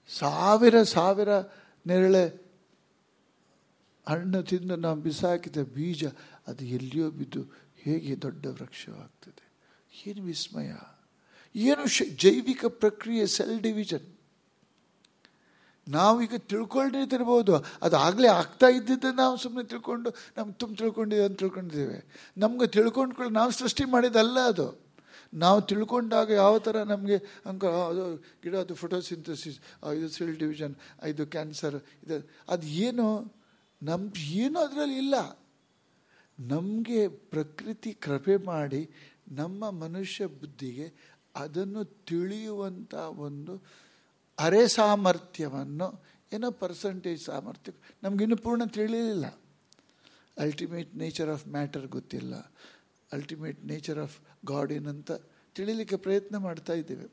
ಸಾವಿರ ಸಾವಿರ ನೇರಳೆ ಹಣ್ಣು ತಿಂದು ನಾವು ಬಿಸಾಕಿದ ಬೀಜ ಅದು ಎಲ್ಲಿಯೋ ಬಿದ್ದು ಹೇಗೆ ದೊಡ್ಡ ವೃಕ್ಷವಾಗ್ತದೆ. ಏನು ವಿಸ್ಮಯ. ಏನು ಶ ಜೈವಿಕ ಪ್ರಕ್ರಿಯೆ ಸೆಲ್ ಡಿವಿಷನ್ ನಾವೀಗ ಈಗ ತಿರ್ಬೋದು ಅದು ಆಗಲೇ ಆಗ್ತಾ ಇದ್ದಿದ್ದ ನಾವು ಸುಮ್ಮನೆ ತಿಳ್ಕೊಂಡು ನಮ್ಗೆ ತುಂಬ ತಿಳ್ಕೊಂಡಿದ್ದೀವಿ ಅಂತ ತಿಳ್ಕೊಂಡಿದ್ದೇವೆ. ನಮ್ಗೆ ತಿಳ್ಕೊಂಡ್ಕೊಳ್ಳಿ ನಾವು ಸೃಷ್ಟಿ ಮಾಡಿದ್ದಲ್ಲ ಅದು. ನಾವು ತಿಳ್ಕೊಂಡಾಗ ಯಾವ ಥರ ನಮಗೆ ಅಂಕ ಅದು ಗಿಡ, ಅದು ಫೋಟೋಸಿಂಥಸಿಸ್ ಇದು ಸೆಲ್ ಡಿವಿಷನ್ ಇದು ಕ್ಯಾನ್ಸರ್ ಇದು ಅದು ಏನು? ನಮ್ ಏನು ಅದರಲ್ಲಿ ಇಲ್ಲ. ನಮಗೆ ಪ್ರಕೃತಿ ಕೃಪೆ ಮಾಡಿ ನಮ್ಮ ಮನುಷ್ಯ ಬುದ್ಧಿಗೆ ಅದನ್ನು ತಿಳಿಯುವಂಥ ಒಂದು ಅರೆ ಸಾಮರ್ಥ್ಯವನ್ನು, ಏನೋ ಪರ್ಸಂಟೇಜ್ ಸಾಮರ್ಥ್ಯ, ನಮಗಿನ್ನೂ ಪೂರ್ಣ ತಿಳಿಯಲಿಲ್ಲ ಅಲ್ಟಿಮೇಟ್ ನೇಚರ್ ಆಫ್ ಮ್ಯಾಟರ್ ಗೊತ್ತಿಲ್ಲ. ಅಲ್ಟಿಮೇಟ್ ನೇಚರ್ ಆಫ್ ಗಾಡ್ ಏನಂತ ತಿಳಿಲಿಕ್ಕೆ ಪ್ರಯತ್ನ ಮಾಡ್ತಾ ಇದ್ದೇವೆ.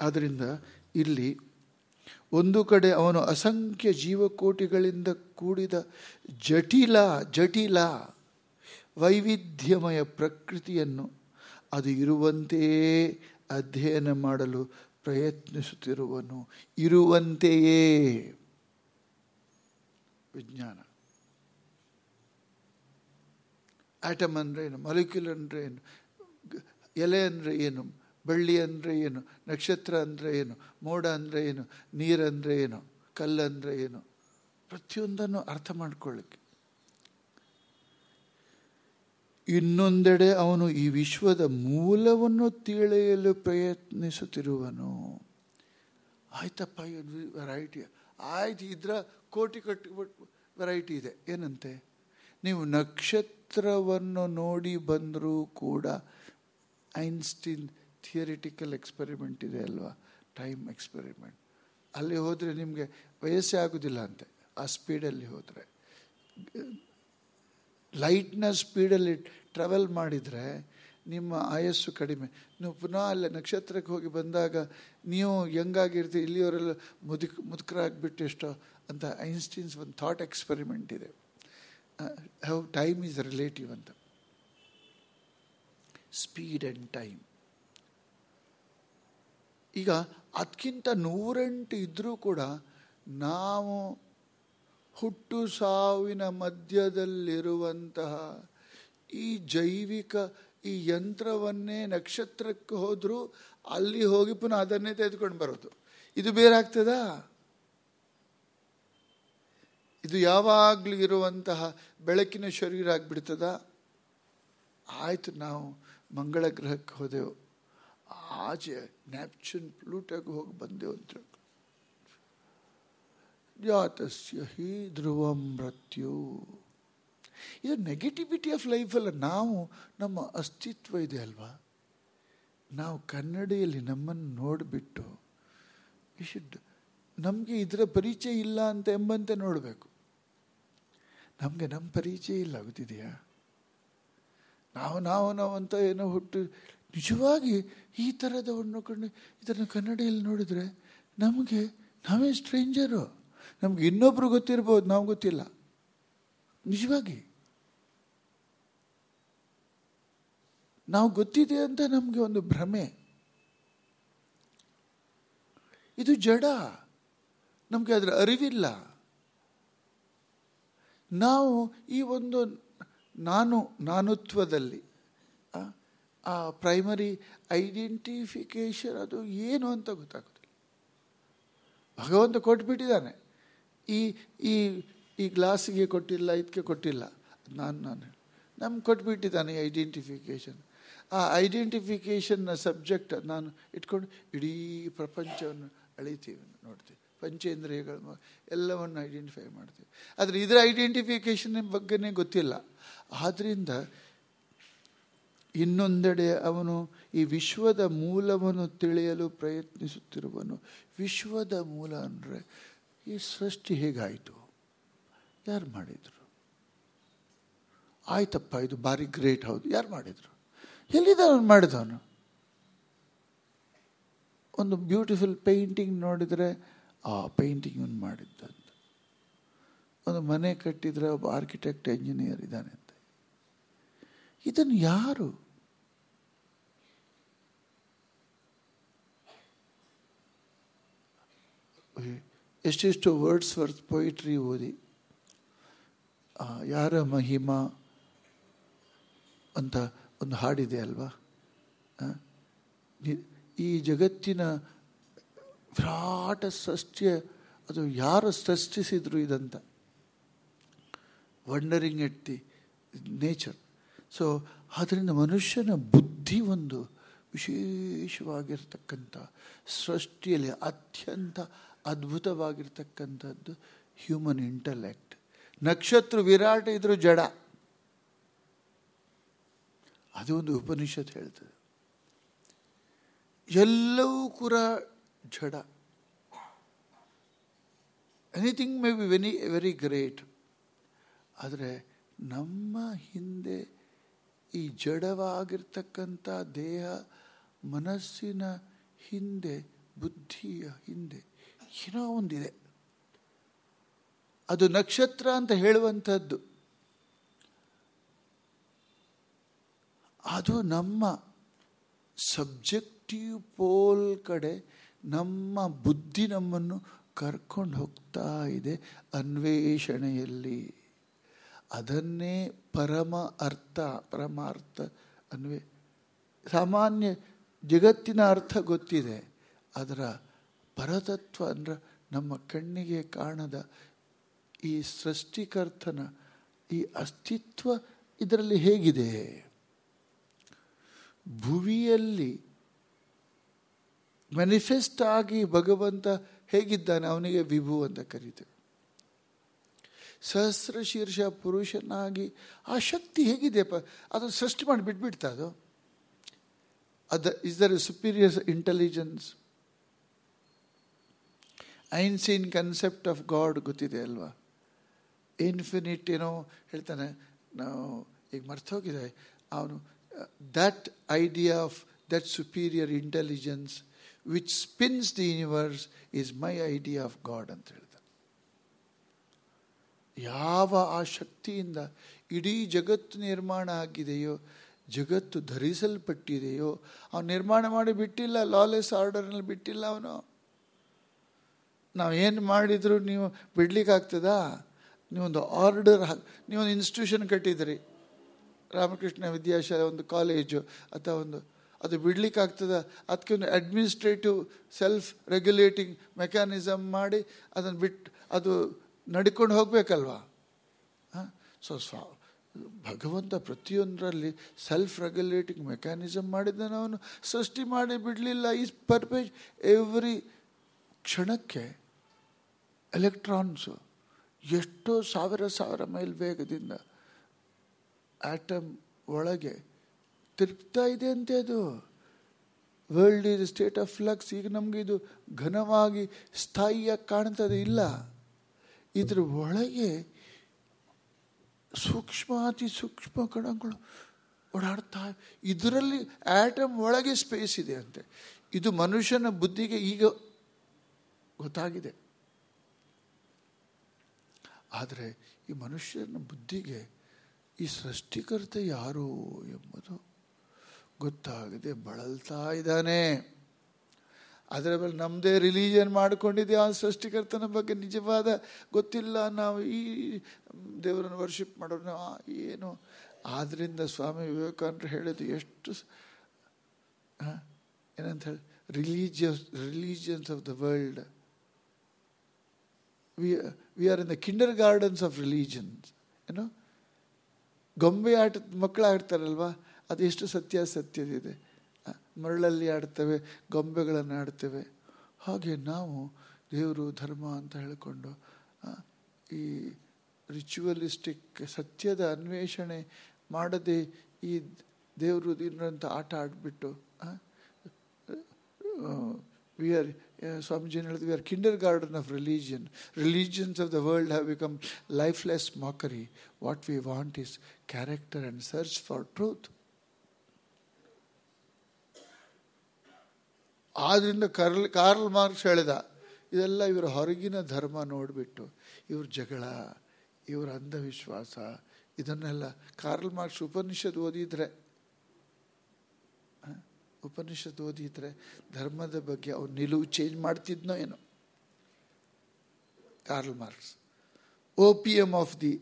ಆದ್ದರಿಂದ ಇಲ್ಲಿ ಒಂದು ಕಡೆ ಅವನು ಅಸಂಖ್ಯ ಜೀವಕೋಟಿಗಳಿಂದ ಕೂಡಿದ ಜಟಿಲ ಜಟಿಲ ವೈವಿಧ್ಯಮಯ ಪ್ರಕೃತಿಯನ್ನು ಅದು ಇರುವಂತೆಯೇ ಅಧ್ಯಯನ ಮಾಡಲು ಪ್ರಯತ್ನಿಸುತ್ತಿರುವನು. ಇರುವಂತೆಯೇ ವಿಜ್ಞಾನ. ಆಟಮ್ ಅಂದರೆ ಏನು? ಮೊಲಿಕ್ಯುಲ್ ಅಂದರೆ ಏನು? ಎಲೆ ಅಂದರೆ ಏನು? ಬಳ್ಳಿ ಅಂದರೆ ಏನು? ನಕ್ಷತ್ರ ಅಂದರೆ ಏನು? ಮೋಡ ಅಂದರೆ ಏನು? ನೀರಂದರೆ ಏನು? ಕಲ್ಲಂದರೆ ಏನು? ಪ್ರತಿಯೊಂದನ್ನು ಅರ್ಥ ಮಾಡ್ಕೊಳ್ಳಿಕ್ಕೆ. ಇನ್ನೊಂದೆಡೆ ಅವನು ಈ ವಿಶ್ವದ ಮೂಲವನ್ನು ತಿಳಿಯಲು ಪ್ರಯತ್ನಿಸುತ್ತಿರುವನು. ಆಯ್ತಪ್ಪ ಇದು ವೆರೈಟಿ ಆಯ್ತು, ಇದ್ರ ಕೋಟಿ ಕಟ್ಟಿ ವೆರೈಟಿ ಇದೆ. ಏನಂತೆ? ನೀವು ನಕ್ಷತ್ರವನ್ನು ನೋಡಿ ಬಂದರೂ ಕೂಡ ಐನ್ಸ್ಟೀನ್ ಥಿಯರಿಟಿಕಲ್ ಎಕ್ಸ್ಪೆರಿಮೆಂಟ್ ಇದೆ ಅಲ್ವಾ? Time experiment. ಅಲ್ಲಿ ಹೋದರೆ ನಿಮಗೆ ವಯಸ್ಸೇ ಆಗೋದಿಲ್ಲ ಅಂತೆ. ಆ ಸ್ಪೀಡಲ್ಲಿ ಹೋದರೆ. ಲೈಟ್ನ ಸ್ಪೀಡಲ್ಲಿ ಟ್ರಾವೆಲ್ ಮಾಡಿದರೆ ನಿಮ್ಮ ಆಯಸ್ಸು ಕಡಿಮೆ. ನೀವು ಪುನಃ ಅಲ್ಲೇ ನಕ್ಷತ್ರಕ್ಕೆ ಹೋಗಿ ಬಂದಾಗ ನೀವು ಹೆಂಗಾಗಿರ್ತೀವಿ ಇಲ್ಲಿಯವರೆಲ್ಲ ಮುದುಕ್, ಮುದುಕರಾಗ್ಬಿಟ್ಟು ಎಷ್ಟೋ ಅಂತ ಐನ್ಸ್ಟೀನ್ಸ್ ಒಂದು ಥಾಟ್ ಎಕ್ಸ್ಪೆರಿಮೆಂಟ್ ಇದೆ. ಹೌ ಟೈಮ್ ಈಸ್ ರಿಲೇಟಿವ್ ಅಂತ. ಸ್ಪೀಡ್ ಆ್ಯಂಡ್ ಟೈಮ್ ಈಗ ಅದಕ್ಕಿಂತ ನೂರೆಂಟು ಇದ್ದರೂ ಕೂಡ ನಾವು ಹುಟ್ಟು ಸಾವಿನ ಮಧ್ಯದಲ್ಲಿರುವಂತಹ ಈ ಜೈವಿಕ ಈ ಯಂತ್ರವನ್ನೇ ನಕ್ಷತ್ರಕ್ಕೆ ಹೋದರೂ ಅಲ್ಲಿ ಹೋಗಿ ಪುನಃ ಅದನ್ನೇ ತೆಗೆದುಕೊಂಡು ಬರೋದು. ಇದು ಬೇರೆ ಆಗ್ತದಾ? ಇದು ಯಾವಾಗಲೂ ಇರುವಂತಹ ಬೆಳಕಿನ ಶರೀರ ಆಗಿಬಿಡ್ತದ? ಆಯಿತು, ನಾವು ಮಂಗಳ ಗ್ರಹಕ್ಕೆ ಹೋದೆವು. ಆಚೆ ನ್ಯಾಪ್ಚೂನ್ ಪ್ಲೂಟಾಗಿ ಹೋಗಿ ಬಂದೆವು ಅಂತ ಜಾತಸ್ಯ ಹಿ ಧ್ರುವ ಮೃತ್ಯು. ಇದು ನೆಗೆಟಿವಿಟಿ ಆಫ್ ಲೈಫಲ್ಲ ನಾವು ನಮ್ಮ ಅಸ್ತಿತ್ವ ಇದೆ ಅಲ್ವಾ? ನಾವು ಕನ್ನಡಿಯಲ್ಲಿ ನಮ್ಮನ್ನು ನೋಡಿಬಿಟ್ಟು ವಿ ಶುಡ್ ನಮಗೆ ಇದರ ಪರಿಚಯ ಇಲ್ಲ ಅಂತ ಎಂಬಂತೆ ನೋಡಬೇಕು. ನಮಗೆ ನಮ್ಮ ಪರಿಚಯ ಇಲ್ಲ ಆಗುತ್ತಿದೆಯಾ ನಾವು ನಾವು ನಾವು ಅಂತ ಏನೋ ಹುಟ್ಟು, ನಿಜವಾಗಿ ಈ ಥರದವನ್ನು ಕಂಡು ಇದನ್ನು ಕನ್ನಡಿಯಲ್ಲಿ ನೋಡಿದರೆ ನಮಗೆ, ನಾವೇ ಸ್ಟ್ರೇಂಜರು ನಮ್ಗೆ ಇನ್ನೊಬ್ರು ಗೊತ್ತಿರ್ಬೋದು, ನಾವು ಗೊತ್ತಿಲ್ಲ. ನಿಜವಾಗಿ. ನಾವು ಗೊತ್ತಿದೆ ಅಂತ ನಮಗೆ ಒಂದು ಭ್ರಮೆ. ಇದು ಜಡ. ನಮಗೆ ಅದರ ಅರಿವಿಲ್ಲ. ನಾವು ಈ ಒಂದು ನಾನು, ನಾನುತ್ವದಲ್ಲಿ, ಆ ಪ್ರೈಮರಿ ಐಡೆಂಟಿಫಿಕೇಶನ್ ಅದು ಏನು ಅಂತ ಗೊತ್ತಾಗೋದಿಲ್ಲ. ಭಗವಂತ ಕೊಟ್ಬಿಟ್ಟಿದ್ದಾನೆ. ಈ ಈ ಈ ಗ್ಲಾಸಿಗೆ ಕೊಟ್ಟಿಲ್ಲ, ಇದಕ್ಕೆ ಕೊಟ್ಟಿಲ್ಲ. ನಾನು ನಾನು ನಮ್ಗೆ ಕೊಟ್ಬಿಟ್ಟಿದ್ದಾನೆ ಐಡೆಂಟಿಫಿಕೇಷನ್ ಆ ಐಡೆಂಟಿಫಿಕೇಷನ್ನ ಸಬ್ಜೆಕ್ಟ್ ನಾನು ಇಟ್ಕೊಂಡು ಇಡೀ ಪ್ರಪಂಚವನ್ನು ಅಳಿತೀವಿ, ನೋಡ್ತೀವಿ. ಪಂಚೇಂದ್ರಿಯಗಳು ಎಲ್ಲವನ್ನು ಐಡೆಂಟಿಫೈ ಮಾಡ್ತೀವಿ. ಆದರೆ ಇದರ ಐಡೆಂಟಿಫಿಕೇಷನ್ ಬಗ್ಗೆನೇ ಗೊತ್ತಿಲ್ಲ. ಆದ್ದರಿಂದ ಇನ್ನೊಂದೆಡೆ ಅವನು ಈ ವಿಶ್ವದ ಮೂಲವನ್ನು ತಿಳಿಯಲು ಪ್ರಯತ್ನಿಸುತ್ತಿರುವನು. ವಿಶ್ವದ ಮೂಲ ಅಂದರೆ ಈ ಸೃಷ್ಟಿ ಹೇಗಾಯಿತು? ಯಾರು ಮಾಡಿದರು? ಆಯ್ತಪ್ಪ, ಇದು ಭಾರಿ ಗ್ರೇಟ್, ಹೌದು. ಯಾರು ಮಾಡಿದರು? ಎಲ್ಲಿದ್ದ ಅವನು ಮಾಡಿದವನು? ಒಂದು ಬ್ಯೂಟಿಫುಲ್ ಪೇಂಟಿಂಗ್ ನೋಡಿದರೆ, ಆ ಪೇಂಟಿಂಗ್ ಇವನು ಮಾಡಿದ್ದಂತ. ಒಂದು ಮನೆ ಕಟ್ಟಿದರೆ ಒಬ್ಬ ಆರ್ಕಿಟೆಕ್ಟ್, ಎಂಜಿನಿಯರ್ ಇದ್ದಾನೆ ಅಂತ ಇದನ್ನು ಯಾರು? ಎಷ್ಟೆಷ್ಟು ವರ್ಡ್ಸ್ ವರ್ತ್ ಪೊಯಿಟ್ರಿ ಓದಿ. ಯಾರ ಮಹಿಮಾ ಅಂತ ಒಂದು ಹಾಡಿದೆ ಅಲ್ವಾ? ಈ ಜಗತ್ತಿನ ವಿರಾಟ ಸೃಷ್ಟಿಯ, ಅದು ಯಾರು ಸೃಷ್ಟಿಸಿದ್ರು ಇದಂತ? Wondering at the nature so ಅದರಿಂದ ಮನುಷ್ಯನ ಬುದ್ಧಿ ಒಂದು ವಿಶೇಷವಾಗಿರ್ತಕ್ಕಂಥ ಸೃಷ್ಟಿಯಲ್ಲಿ ಅತ್ಯಂತ ಅದ್ಭುತವಾಗಿರ್ತಕ್ಕಂಥದ್ದು ಹ್ಯೂಮನ್ ಇಂಟಲೆಕ್ಟ್ ನಕ್ಷತ್ರ ವಿರಾಟ ಇದ್ರೂ ಜಡ. ಅದು ಒಂದು ಉಪನಿಷತ್ ಹೇಳ್ತದೆ. ಎಲ್ಲವೂ ಕೂಡ ಜಡ. Anything may be very very great ಆದರೆ ನಮ್ಮ ಹಿಂದೆ ಈ ಜಡವಾಗಿರ್ತಕ್ಕಂಥ ದೇಹ ಮನಸ್ಸಿನ ಹಿಂದೆ, ಬುದ್ಧಿಯ ಹಿಂದೆ ಏನೋ ಒಂದಿದೆ. ಅದು ನಕ್ಷತ್ರ ಅಂತ ಹೇಳುವಂಥದ್ದು. ಅದು ನಮ್ಮ ಸಬ್ಜೆಕ್ಟಿವ್ ಪೋಲ್ ಕಡೆ ನಮ್ಮ ಬುದ್ಧಿ ನಮ್ಮನ್ನು ಕರ್ಕೊಂಡು ಹೋಗ್ತಾ ಇದೆ ಅನ್ವೇಷಣೆಯಲ್ಲಿ. ಅದನ್ನೇ ಪರಮ ಅರ್ಥ ಪರಮಾರ್ಥ ಅನ್ವೇ, ಸಾಮಾನ್ಯ ಜಗತ್ತಿನ ಅರ್ಥ ಗೊತ್ತಿದೆ. ಅದರ ಪರತತ್ವ ಅಂದ್ರೆ ನಮ್ಮ ಕಣ್ಣಿಗೆ ಕಾಣದ ಈ ಸೃಷ್ಟಿಕರ್ತನ ಈ ಅಸ್ತಿತ್ವ ಇದರಲ್ಲಿ ಹೇಗಿದೆ? ಭುವಿಯಲ್ಲಿ ಮ್ಯಾನಿಫೆಸ್ಟ್ ಆಗಿ ಭಗವಂತ ಹೇಗಿದ್ದಾನೆ? ಅವನಿಗೆ ವಿಭು ಅಂತ ಕರೀತೇವೆ ಸಹಸ್ರ ಶೀರ್ಷ ಪುರುಷನಾಗಿ ಆ ಶಕ್ತಿ ಹೇಗಿದೆ? ಪ, ಅದನ್ನು ಸೃಷ್ಟಿ ಮಾಡಿ ಬಿಟ್ಬಿಡ್ತಾ ಅದು. ಅದ is there superior intelligence Einstein concept of God ಗೊತ್ತಿದೆ ಅಲ್ವಾ? ಇನ್ಫಿನಿಟ್ ಏನೋ ಹೇಳ್ತಾನೆ. ನಾವು ಈಗ ಮರ್ತೋಗಿದೆ ಅವನು that idea of that superior intelligence which spins the universe is my idea of God ಅಂತ ಹೇಳ್ತಾನೆ. ಯಾವ ಆ ಶಕ್ತಿಯಿಂದ ಇಡೀ ಜಗತ್ತು ನಿರ್ಮಾಣ ಆಗಿದೆಯೋ, ಜಗತ್ತು ಧರಿಸಲ್ಪಟ್ಟಿದೆಯೋ, ಅವನು ನಿರ್ಮಾಣ ಮಾಡಿ ಬಿಟ್ಟಿಲ್ಲ ಲಾಲೆಸ್ ಆರ್ಡರ್ನಲ್ಲಿ ಬಿಟ್ಟಿಲ್ಲ ಅವನು. ನಾವು ಏನು ಮಾಡಿದರೂ ನೀವು ಬಿಡ್ಲಿಕ್ಕಾಗ್ತದಾ ನೀವೊಂದು ಆರ್ಡರ್ ಹಾಕಿ, ನೀವೊಂದು ಇನ್ಸ್ಟಿಟ್ಯೂಷನ್ ಕಟ್ಟಿದ್ರಿ. ರಾಮಕೃಷ್ಣ ವಿದ್ಯಾಶಾಲೆ ಒಂದು ಕಾಲೇಜು ಅಥವಾ ಒಂದು, ಅದು ಬಿಡ್ಲಿಕ್ಕಾಗ್ತದ ಅದಕ್ಕೆ ಒಂದು ಅಡ್ಮಿನಿಸ್ಟ್ರೇಟಿವ್ ಸೆಲ್ಫ್ ರೆಗ್ಯುಲೇಟಿಂಗ್ ಮೆಕ್ಯಾನಿಸಮ್ ಮಾಡಿ ಅದನ್ನು ಬಿಟ್ಟು ಅದು ನಡ್ಕೊಂಡು ಹೋಗಬೇಕಲ್ವಾ? ಹಾಂ? ಸೊ ಸ್ವಾ, ಭಗವಂತ ಪ್ರತಿಯೊಂದರಲ್ಲಿ ಸೆಲ್ಫ್ ರೆಗ್ಯುಲೇಟಿಂಗ್ ಮೆಕ್ಯಾನಿಸಮ್ ಮಾಡಿದ್ದಾನೆ ಅವನು ಸೃಷ್ಟಿ ಮಾಡಿ ಬಿಡಲಿಲ್ಲ. ಈ ಪರ್ಪೇಜ್ ಎವ್ರಿ ಕ್ಷಣಕ್ಕೆ. ಎಲೆಕ್ಟ್ರಾನ್ಸು ಎಷ್ಟೋ ಸಾವಿರ ಸಾವಿರ ಮೈಲ್ ವೇಗದಿಂದ ಆಟಮ್ ಒಳಗೆ ತಿರುಗ್ತಾ ಇದೆ ಅಂತೆ ಅದು. World is state of flux ಈಗ ನಮಗೆ ಇದು ಘನವಾಗಿ ಸ್ಥಾಯಿಯಾಗಿ ಕಾಣ್ತದೆ ಇಲ್ಲ. ಇದ್ರ ಒಳಗೆ ಸೂಕ್ಷ್ಮ, ಅತಿ ಸೂಕ್ಷ್ಮ ಕಣಗಳು ಓಡಾಡ್ತಾ ಇದರಲ್ಲಿ ಆಟಮ್ ಒಳಗೆ ಸ್ಪೇಸ್ ಇದೆ ಅಂತೆ. ಇದು ಮನುಷ್ಯನ ಬುದ್ಧಿಗೆ ಈಗ ಗೊತ್ತಾಗಿದೆ. ಆದರೆ ಈ ಮನುಷ್ಯನ ಬುದ್ಧಿಗೆ ಈ ಸೃಷ್ಟಿಕರ್ತ ಯಾರು ಎಂಬುದು ಗೊತ್ತಾಗದೆ ಬಳಲ್ತಾ ಇದ್ದಾನೆ. ಅದರ ಮೇಲೆ ನಮ್ಮದೇ ರಿಲಿಜನ್ ಮಾಡಿಕೊಂಡಿದ್ದೆ ಆ ಸೃಷ್ಟಿಕರ್ತನ ಬಗ್ಗೆ ನಿಜವಾದ ಗೊತ್ತಿಲ್ಲ. ನಾವು ಈ ದೇವರನ್ನು ವರ್ಷಿಪ್ ಮಾಡೋರು ಏನು? ಆದ್ದರಿಂದ ಸ್ವಾಮಿ ವಿವೇಕಾನಂದರು ಹೇಳಿದ್ದು ಎಷ್ಟು ಏನಂತ ಹೇಳಿ? Religious religions of the world we are in the kindergartens of religions ಏನೋ ಗೊಂಬೆ ಆಟ ಮಕ್ಕಳು ಆಡ್ತಾರಲ್ವಾ ಅದು ಎಷ್ಟು ಸತ್ಯಾಸತ್ಯದಿದೆ ಮರಳಲ್ಲಿ ಆಡ್ತೇವೆ, ಗೊಂಬೆಗಳನ್ನು ಆಡ್ತೇವೆ. ಹಾಗೆ ನಾವು ದೇವರು, ಧರ್ಮ ಅಂತ ಹೇಳಿಕೊಂಡು ಈ ರಿಚುವಲಿಸ್ಟಿಕ್ ಸತ್ಯದ ಅನ್ವೇಷಣೆ ಮಾಡದೆ ಈ ದೇವರು ದಿನಂತ ಆಟ ಆಡಿಬಿಟ್ಟು ವಿ ಆರ್ ಸ್ವಾಮೀಜಿ ಹೇಳಿದ್ವಿ are kindergarten of religion religions of the world have become lifeless mockery what we want is character and search for truth ಆದ್ದರಿಂದ ಕರ್ಲ್, ಕಾರ್ಲ್ ಮಾರ್ಕ್ಸ್ ಹೇಳಿದ, ಇದೆಲ್ಲ ಇವರ ಹೊರಗಿನ ಧರ್ಮ ನೋಡಿಬಿಟ್ಟು, ಇವ್ರ ಜಗಳ, ಇವರ ಅಂಧವಿಶ್ವಾಸ, ಇದನ್ನೆಲ್ಲ ಕಾರ್ಲ್ ಮಾರ್ಕ್ಸ್ ಉಪನಿಷತ್ ಓದಿದ್ರೆ ಉಪನಿಷತ್ ಓದಿದ್ರೆ ಧರ್ಮದ ಬಗ್ಗೆ ಅವ್ರು ನಿಲುವು ಚೇಂಜ್ ಮಾಡ್ತಿದ್ನೋ ಏನೋ. Karl Marx opium of the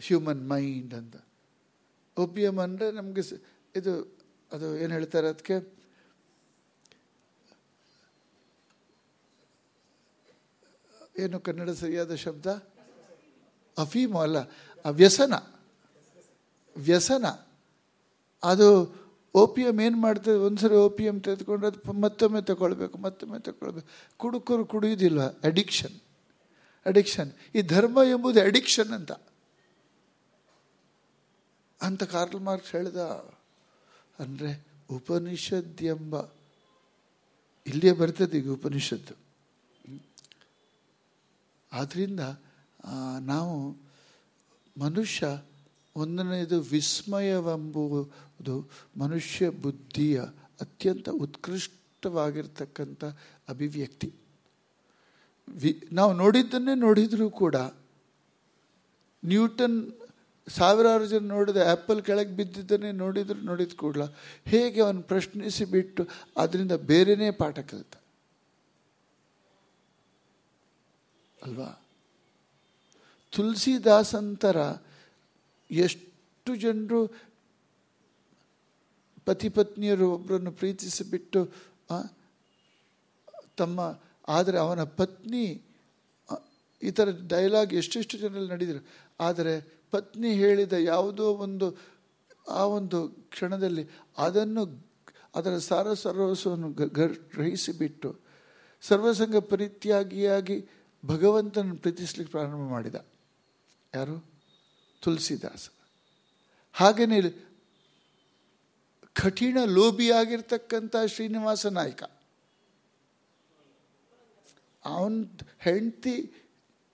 human mind ಅಂತ. ಓಪಿಎಂ ಅಂದರೆ ನಮಗೆ ಇದು, ಅದು ಏನು ಹೇಳ್ತಾರೆ ಅದಕ್ಕೆ ಏನು ಕನ್ನಡ ಸರಿಯಾದ ಶಬ್ದ? ಅಫೀಮು ಅಲ್ಲ ವ್ಯಸನ. ವ್ಯಸನ. ಅದು ಓಪಿಯಂ ಏನು ಮಾಡ್ತದೆ? ಒಂದ್ಸರಿ ಎಂ ತೆಗೆದುಕೊಂಡು ಅದು ಮತ್ತೊಮ್ಮೆ ತಗೊಳ್ಬೇಕು ಮತ್ತೊಮ್ಮೆ ತಗೊಳ್ಬೇಕು. ಕುಡುಕರು ಕುಡಿಯೋದಿಲ್ಲ ಅಡಿಕ್ಷನ್ ಅಡಿಕ್ಷನ್ ಈ ಧರ್ಮ ಎಂಬುದು ಅಡಿಕ್ಷನ್ ಅಂತ. ಅಂತ ಕಾರ್ಲ್ ಮಾರ್ಕ್ಸ್ ಹೇಳ್ದ ಅಂದರೆ ಉಪನಿಷದ್ ಎಂಬ ಇಲ್ಲಿಯೇ ಬರ್ತದೆ ಈಗ ಉಪನಿಷತ್ತು. ಆದ್ದರಿಂದ ನಾವು ಮನುಷ್ಯ ಒಂದನೇದು ವಿಸ್ಮಯವೆಂಬುದು ಮನುಷ್ಯ ಬುದ್ಧಿಯ ಅತ್ಯಂತ ಉತ್ಕೃಷ್ಟವಾಗಿರ್ತಕ್ಕಂಥ ಅಭಿವ್ಯಕ್ತಿ. ವಿ, ನಾವು ನೋಡಿದ್ದನ್ನೇ ನೋಡಿದರೂ ಕೂಡ ನ್ಯೂಟನ್ ಸಾವಿರಾರು ಜನ ನೋಡಿದ ಆ್ಯಪಲ್ ಕೆಳಗೆ ಬಿದ್ದಿದ್ದನ್ನೇ ನೋಡಿದ್ರು, ನೋಡಿದ ಕೂಡಲ ಹೇಗೆ ಅವನು ಪ್ರಶ್ನಿಸಿ ಬಿಟ್ಟು ಅದರಿಂದ ಬೇರೆಯೇ ಪಾಠ ಕಲಿತ. ಅಲ್ವಾ? ತುಳಸಿದಾಸಂತರ ಎಷ್ಟು ಜನರು ಪತಿ ಪತ್ನಿಯರು ಒಬ್ಬರನ್ನು ಪ್ರೀತಿಸಿಬಿಟ್ಟು ತಮ್ಮ, ಆದರೆ ಅವನ ಪತ್ನಿ ಈ ಥರ ಡೈಲಾಗ್ ಎಷ್ಟೆಷ್ಟು ಜನರಲ್ಲಿ ನಡೆದಿರು ಆದರೆ ಪತ್ನಿ ಹೇಳಿದ ಯಾವುದೋ ಒಂದು, ಆ ಒಂದು ಕ್ಷಣದಲ್ಲಿ ಅದನ್ನು ಅದರ ಸಾರ ಸರ್ವಸ್ವವನ್ನು ಗ್ರಹಿಸಿಬಿಟ್ಟು, ಸರ್ವಸಂಗ ಪರಿತ್ಯಾಗಿಯಾಗಿ ಭಗವಂತನನ್ನು ಪ್ರೀತಿಸ್ಲಿಕ್ಕೆ ಪ್ರಾರಂಭ ಮಾಡಿದ. ಯಾರು? ತುಳಸಿದಾಸ ಹಾಗೆಯೇ ಕಠಿಣ ಲೋಭಿಯಾಗಿರ್ತಕ್ಕಂಥ ಶ್ರೀನಿವಾಸ ನಾಯ್ಕ ಅವನ ಹೆಂಡತಿ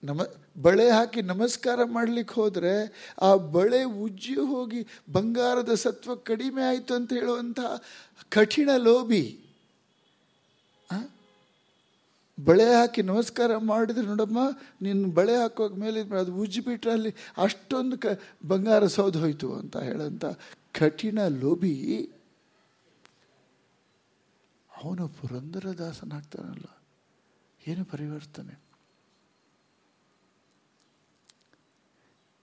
ನಮ, ಬಳೆ ಹಾಕಿ ನಮಸ್ಕಾರ ಮಾಡಲಿಕ್ಕೆ ಹೋದರೆ ಆ ಬಳೆ ಉಜ್ಜಿ ಹೋಗಿ ಬಂಗಾರದ ಸತ್ವ ಕಡಿಮೆ ಆಯಿತು ಅಂತ ಹೇಳುವಂಥ ಕಠಿಣ ಲೋಭಿ? ಬಳೆ ಹಾಕಿ ನಮಸ್ಕಾರ ಮಾಡಿದ್ರೆ ನೋಡಮ್ಮ ನಿನ್ನ ಬಳೆ ಹಾಕುವಾಗ ಮೇಲೆ ಅದು ಉಜ್ಜಿಬಿಟ್ರೆ ಅಲ್ಲಿ ಅಷ್ಟೊಂದು ಕ, ಬಂಗಾರ ಸೌದು ಹೋಯಿತು ಅಂತ ಹೇಳಂತ ಕಠಿಣ ಲೋಭಿ ಅವನು ಪುರಂದರದಾಸನಾಗ್ತಾನಲ್ಲ? ಏನು ಪರಿವರ್ತನೆ?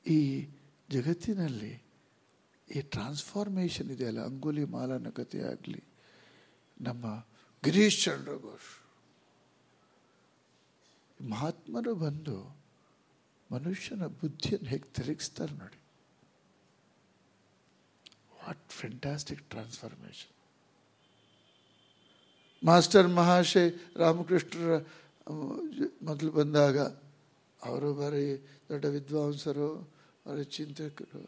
ಈ ಜಗತ್ತಿನಲ್ಲಿ ಈ ಟ್ರಾನ್ಸ್ಫಾರ್ಮೇಷನ್ ಇದೆಯಲ್ಲ ಅಂಗುಲಿ ಮಾಲನ ಕಥೆ ಆಗಲಿ, ನಮ್ಮ ಗಿರೀಶ್ ಚಂದ್ರ ಘೋಷ್. ಮಹಾತ್ಮರು ಬಂದು ಮನುಷ್ಯನ ಬುದ್ಧಿಯನ್ನು ಹೇಗೆ ತಿರುಗಿಸ್ತಾರೆ ನೋಡಿ. What fantastic transformation master Mahashaya ರಾಮಕೃಷ್ಣರ ಮೊದಲು ಬಂದಾಗ ಅವರು ಬರೀ ದೊಡ್ಡ ವಿದ್ವಾಂಸರು, ಅವರ ಚಿಂತಕರು,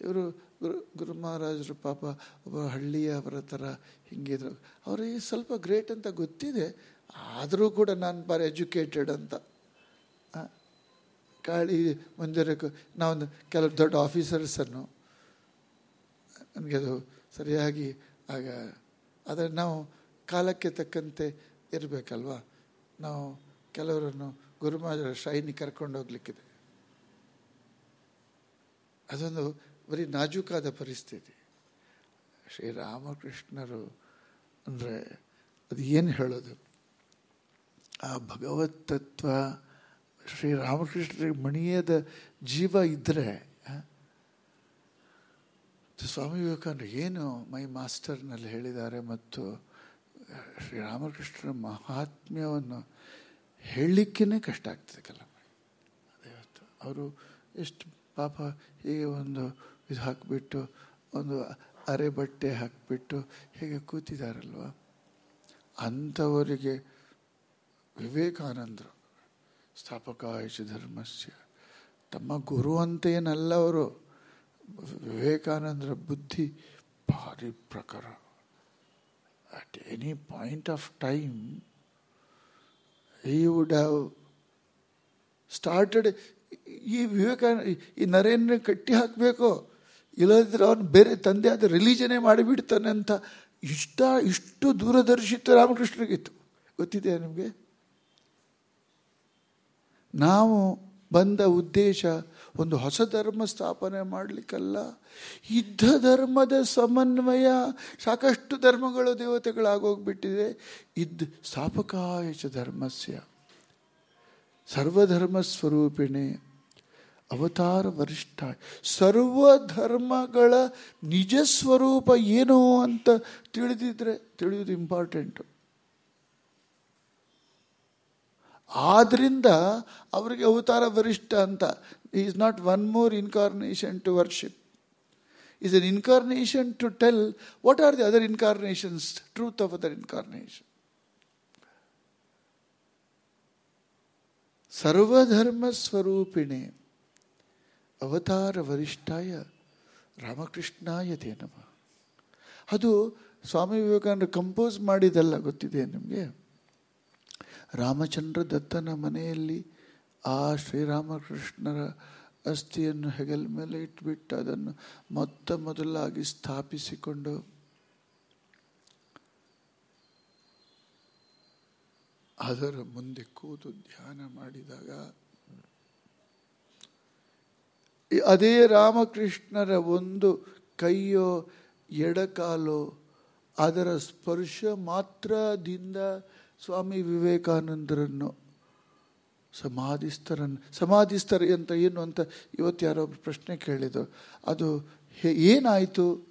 ಇವರು ಗುರು ಗುರು ಮಹಾರಾಜರು ಪಾಪ ಒಬ್ಬ ಹಳ್ಳಿಯವರ ಥರ ಹಿಂಗಿದ್ರು. ಅವರಿಗೆ ಸ್ವಲ್ಪ ಗ್ರೇಟ್ ಅಂತ ಗೊತ್ತಿದೆ, ಆದರೂ ಕೂಡ ನಾನು ಭಾರಿ ಎಜುಕೇಟೆಡ್ ಅಂತ. ಕಾಳಿ ಮಂದಿರಕ್ಕೂ ನಾವೊಂದು ಕೆಲವು ದೊಡ್ಡ ಆಫೀಸರ್ಸನ್ನು ನನಗೆ ಅದು ಸರಿಯಾಗಿ ಆಗ, ಆದರೆ ನಾವು ಕಾಲಕ್ಕೆ ತಕ್ಕಂತೆ ಇರಬೇಕಲ್ವಾ? ನಾವು ಕೆಲವರನ್ನು ಗುರುಮಾಜರ ಶೈನಿ ಕರ್ಕೊಂಡು ಹೋಗ್ಲಿಕ್ಕಿದೆ. ಅದೊಂದು ಬರೀ ನಾಜೂಕಾದ ಪರಿಸ್ಥಿತಿ. ಶ್ರೀರಾಮಕೃಷ್ಣರು ಅಂದರೆ ಅದು ಏನು ಹೇಳೋದು? ಆ ಭಗವತ್ ತತ್ವ ಶ್ರೀರಾಮಕೃಷ್ಣರಿಗೆ ಮಣಿಯದ ಜೀವ ಇದ್ದರೆ ಸ್ವಾಮಿ ವಿವೇಕಾನಂದ ಏನು ಮೈ ಮಾಸ್ಟರ್ನಲ್ಲಿ ಹೇಳಿದ್ದಾರೆ ಮತ್ತು ಶ್ರೀರಾಮಕೃಷ್ಣರ ಮಹಾತ್ಮ್ಯವನ್ನು ಹೇಳಲಿಕ್ಕೇ ಕಷ್ಟ ಆಗ್ತದೆ ಇವತ್ತು ಅವರು ಎಷ್ಟು ಪಾಪ ಹೀಗೆ ಒಂದು ಇದು ಹಾಕಿಬಿಟ್ಟು, ಒಂದು ಅರೆ ಬಟ್ಟೆ ಹಾಕಿಬಿಟ್ಟು ಹೀಗೆ ಕೂತಿದ್ದಾರಲ್ವ? ಅಂಥವರಿಗೆ ವಿವೇಕಾನಂದರು, ಸ್ಥಾಪಕ ಆಯುಷ ಧರ್ಮಸ್ಯ, ತಮ್ಮ ಗುರು ಅಂತ ಏನಲ್ಲ ಅವರು. ವಿವೇಕಾನಂದರ ಬುದ್ಧಿ ಭಾರಿ ಪ್ರಕಾರ. At any point of time he would have started ಈ ವಿವೇಕಾನಂದ ಈ ನರೇಂದ್ರ ಕಟ್ಟಿ ಹಾಕಬೇಕು? ಇಲ್ಲದ್ರೆ ಅವನು ಬೇರೆ ತಂದೆ ಆದ ರಿಲಿಜನೇ ಮಾಡಿಬಿಡ್ತಾನೆ ಅಂತ ಇಷ್ಟ, ಇಷ್ಟು ದೂರದರ್ಶಿತ ರಾಮಕೃಷ್ಣಗಿತ್ತು ಗೊತ್ತಿದೆಯಾ ನಿಮಗೆ? ನಾವು ಬಂದ ಉದ್ದೇಶ ಒಂದು ಹೊಸ ಧರ್ಮ ಸ್ಥಾಪನೆ ಮಾಡಲಿಕ್ಕಲ್ಲ. ಇದ್ದ ಧರ್ಮದ ಸಮನ್ವಯ. ಸಾಕಷ್ಟು ಧರ್ಮಗಳು ದೇವತೆಗಳಾಗೋಗ್ಬಿಟ್ಟಿದೆ. ಇದ್ದ ಸ್ಥಾಪಕಾಯಚ ಧರ್ಮಸ್ಯ. ಸರ್ವಧರ್ಮ ಸ್ವರೂಪಿಣೆ. ಅವತಾರ ವರಿಷ್ಠ. ಸರ್ವ ಧರ್ಮಗಳ ನಿಜ ಸ್ವರೂಪ ಏನು ಅಂತ ತಿಳಿದಿದ್ರೆ ತಿಳಿಯೋದು ಇಂಪಾರ್ಟೆಂಟು ಆದ್ರಿಂದ ಅವರಿಗೆ ಅವತಾರ ವರಿಷ್ಠ ಅಂತ. Is not one more incarnation to worship is an incarnation to tell what are the other incarnations truth of other incarnation ಸರ್ವಧರ್ಮ ಸ್ವರೂಪಿಣೆ ಅವತಾರ ವರಿಷ್ಠಾಯ ರಾಮಕೃಷ್ಣಾಯ ತೇ ಅದು ಸ್ವಾಮಿ ವಿವೇಕಾನಂದ ಕಂಪೋಸ್ ಮಾಡಿದಲ್ಲ ಗೊತ್ತಿದೆ ನಿಮಗೆ? ರಾಮಚಂದ್ರ ದತ್ತನ ಮನೆಯಲ್ಲಿ ಆ ಶ್ರೀರಾಮಕೃಷ್ಣರ ಅಸ್ಥಿಯನ್ನು ಹೆಗಲ ಮೇಲೆ ಇಟ್ಬಿಟ್ಟು ಅದನ್ನು ಮೊತ್ತ ಮೊದಲಾಗಿ ಸ್ಥಾಪಿಸಿಕೊಂಡು ಅದರ ಮುಂದೆ ಕೂತು ಧ್ಯಾನ ಮಾಡಿದಾಗ ಅದೇ ರಾಮಕೃಷ್ಣರ ಒಂದು ಕೈಯೋ ಎಡಕಾಲೋ ಅದರ ಸ್ಪರ್ಶ ಮಾತ್ರದಿಂದ ಸ್ವಾಮಿ ವಿವೇಕಾನಂದರನ್ನು, ಸಮಾಧಿಸ್ಥರನ್ನು, ಸಮಾಧಿಸ್ಥರ ಅಂತ ಏನು ಅಂತ ಇವತ್ತು ಯಾರೋ ಪ್ರಶ್ನೆ ಕೇಳಿದ್ರು. ಅದು ಏನಾಯಿತು?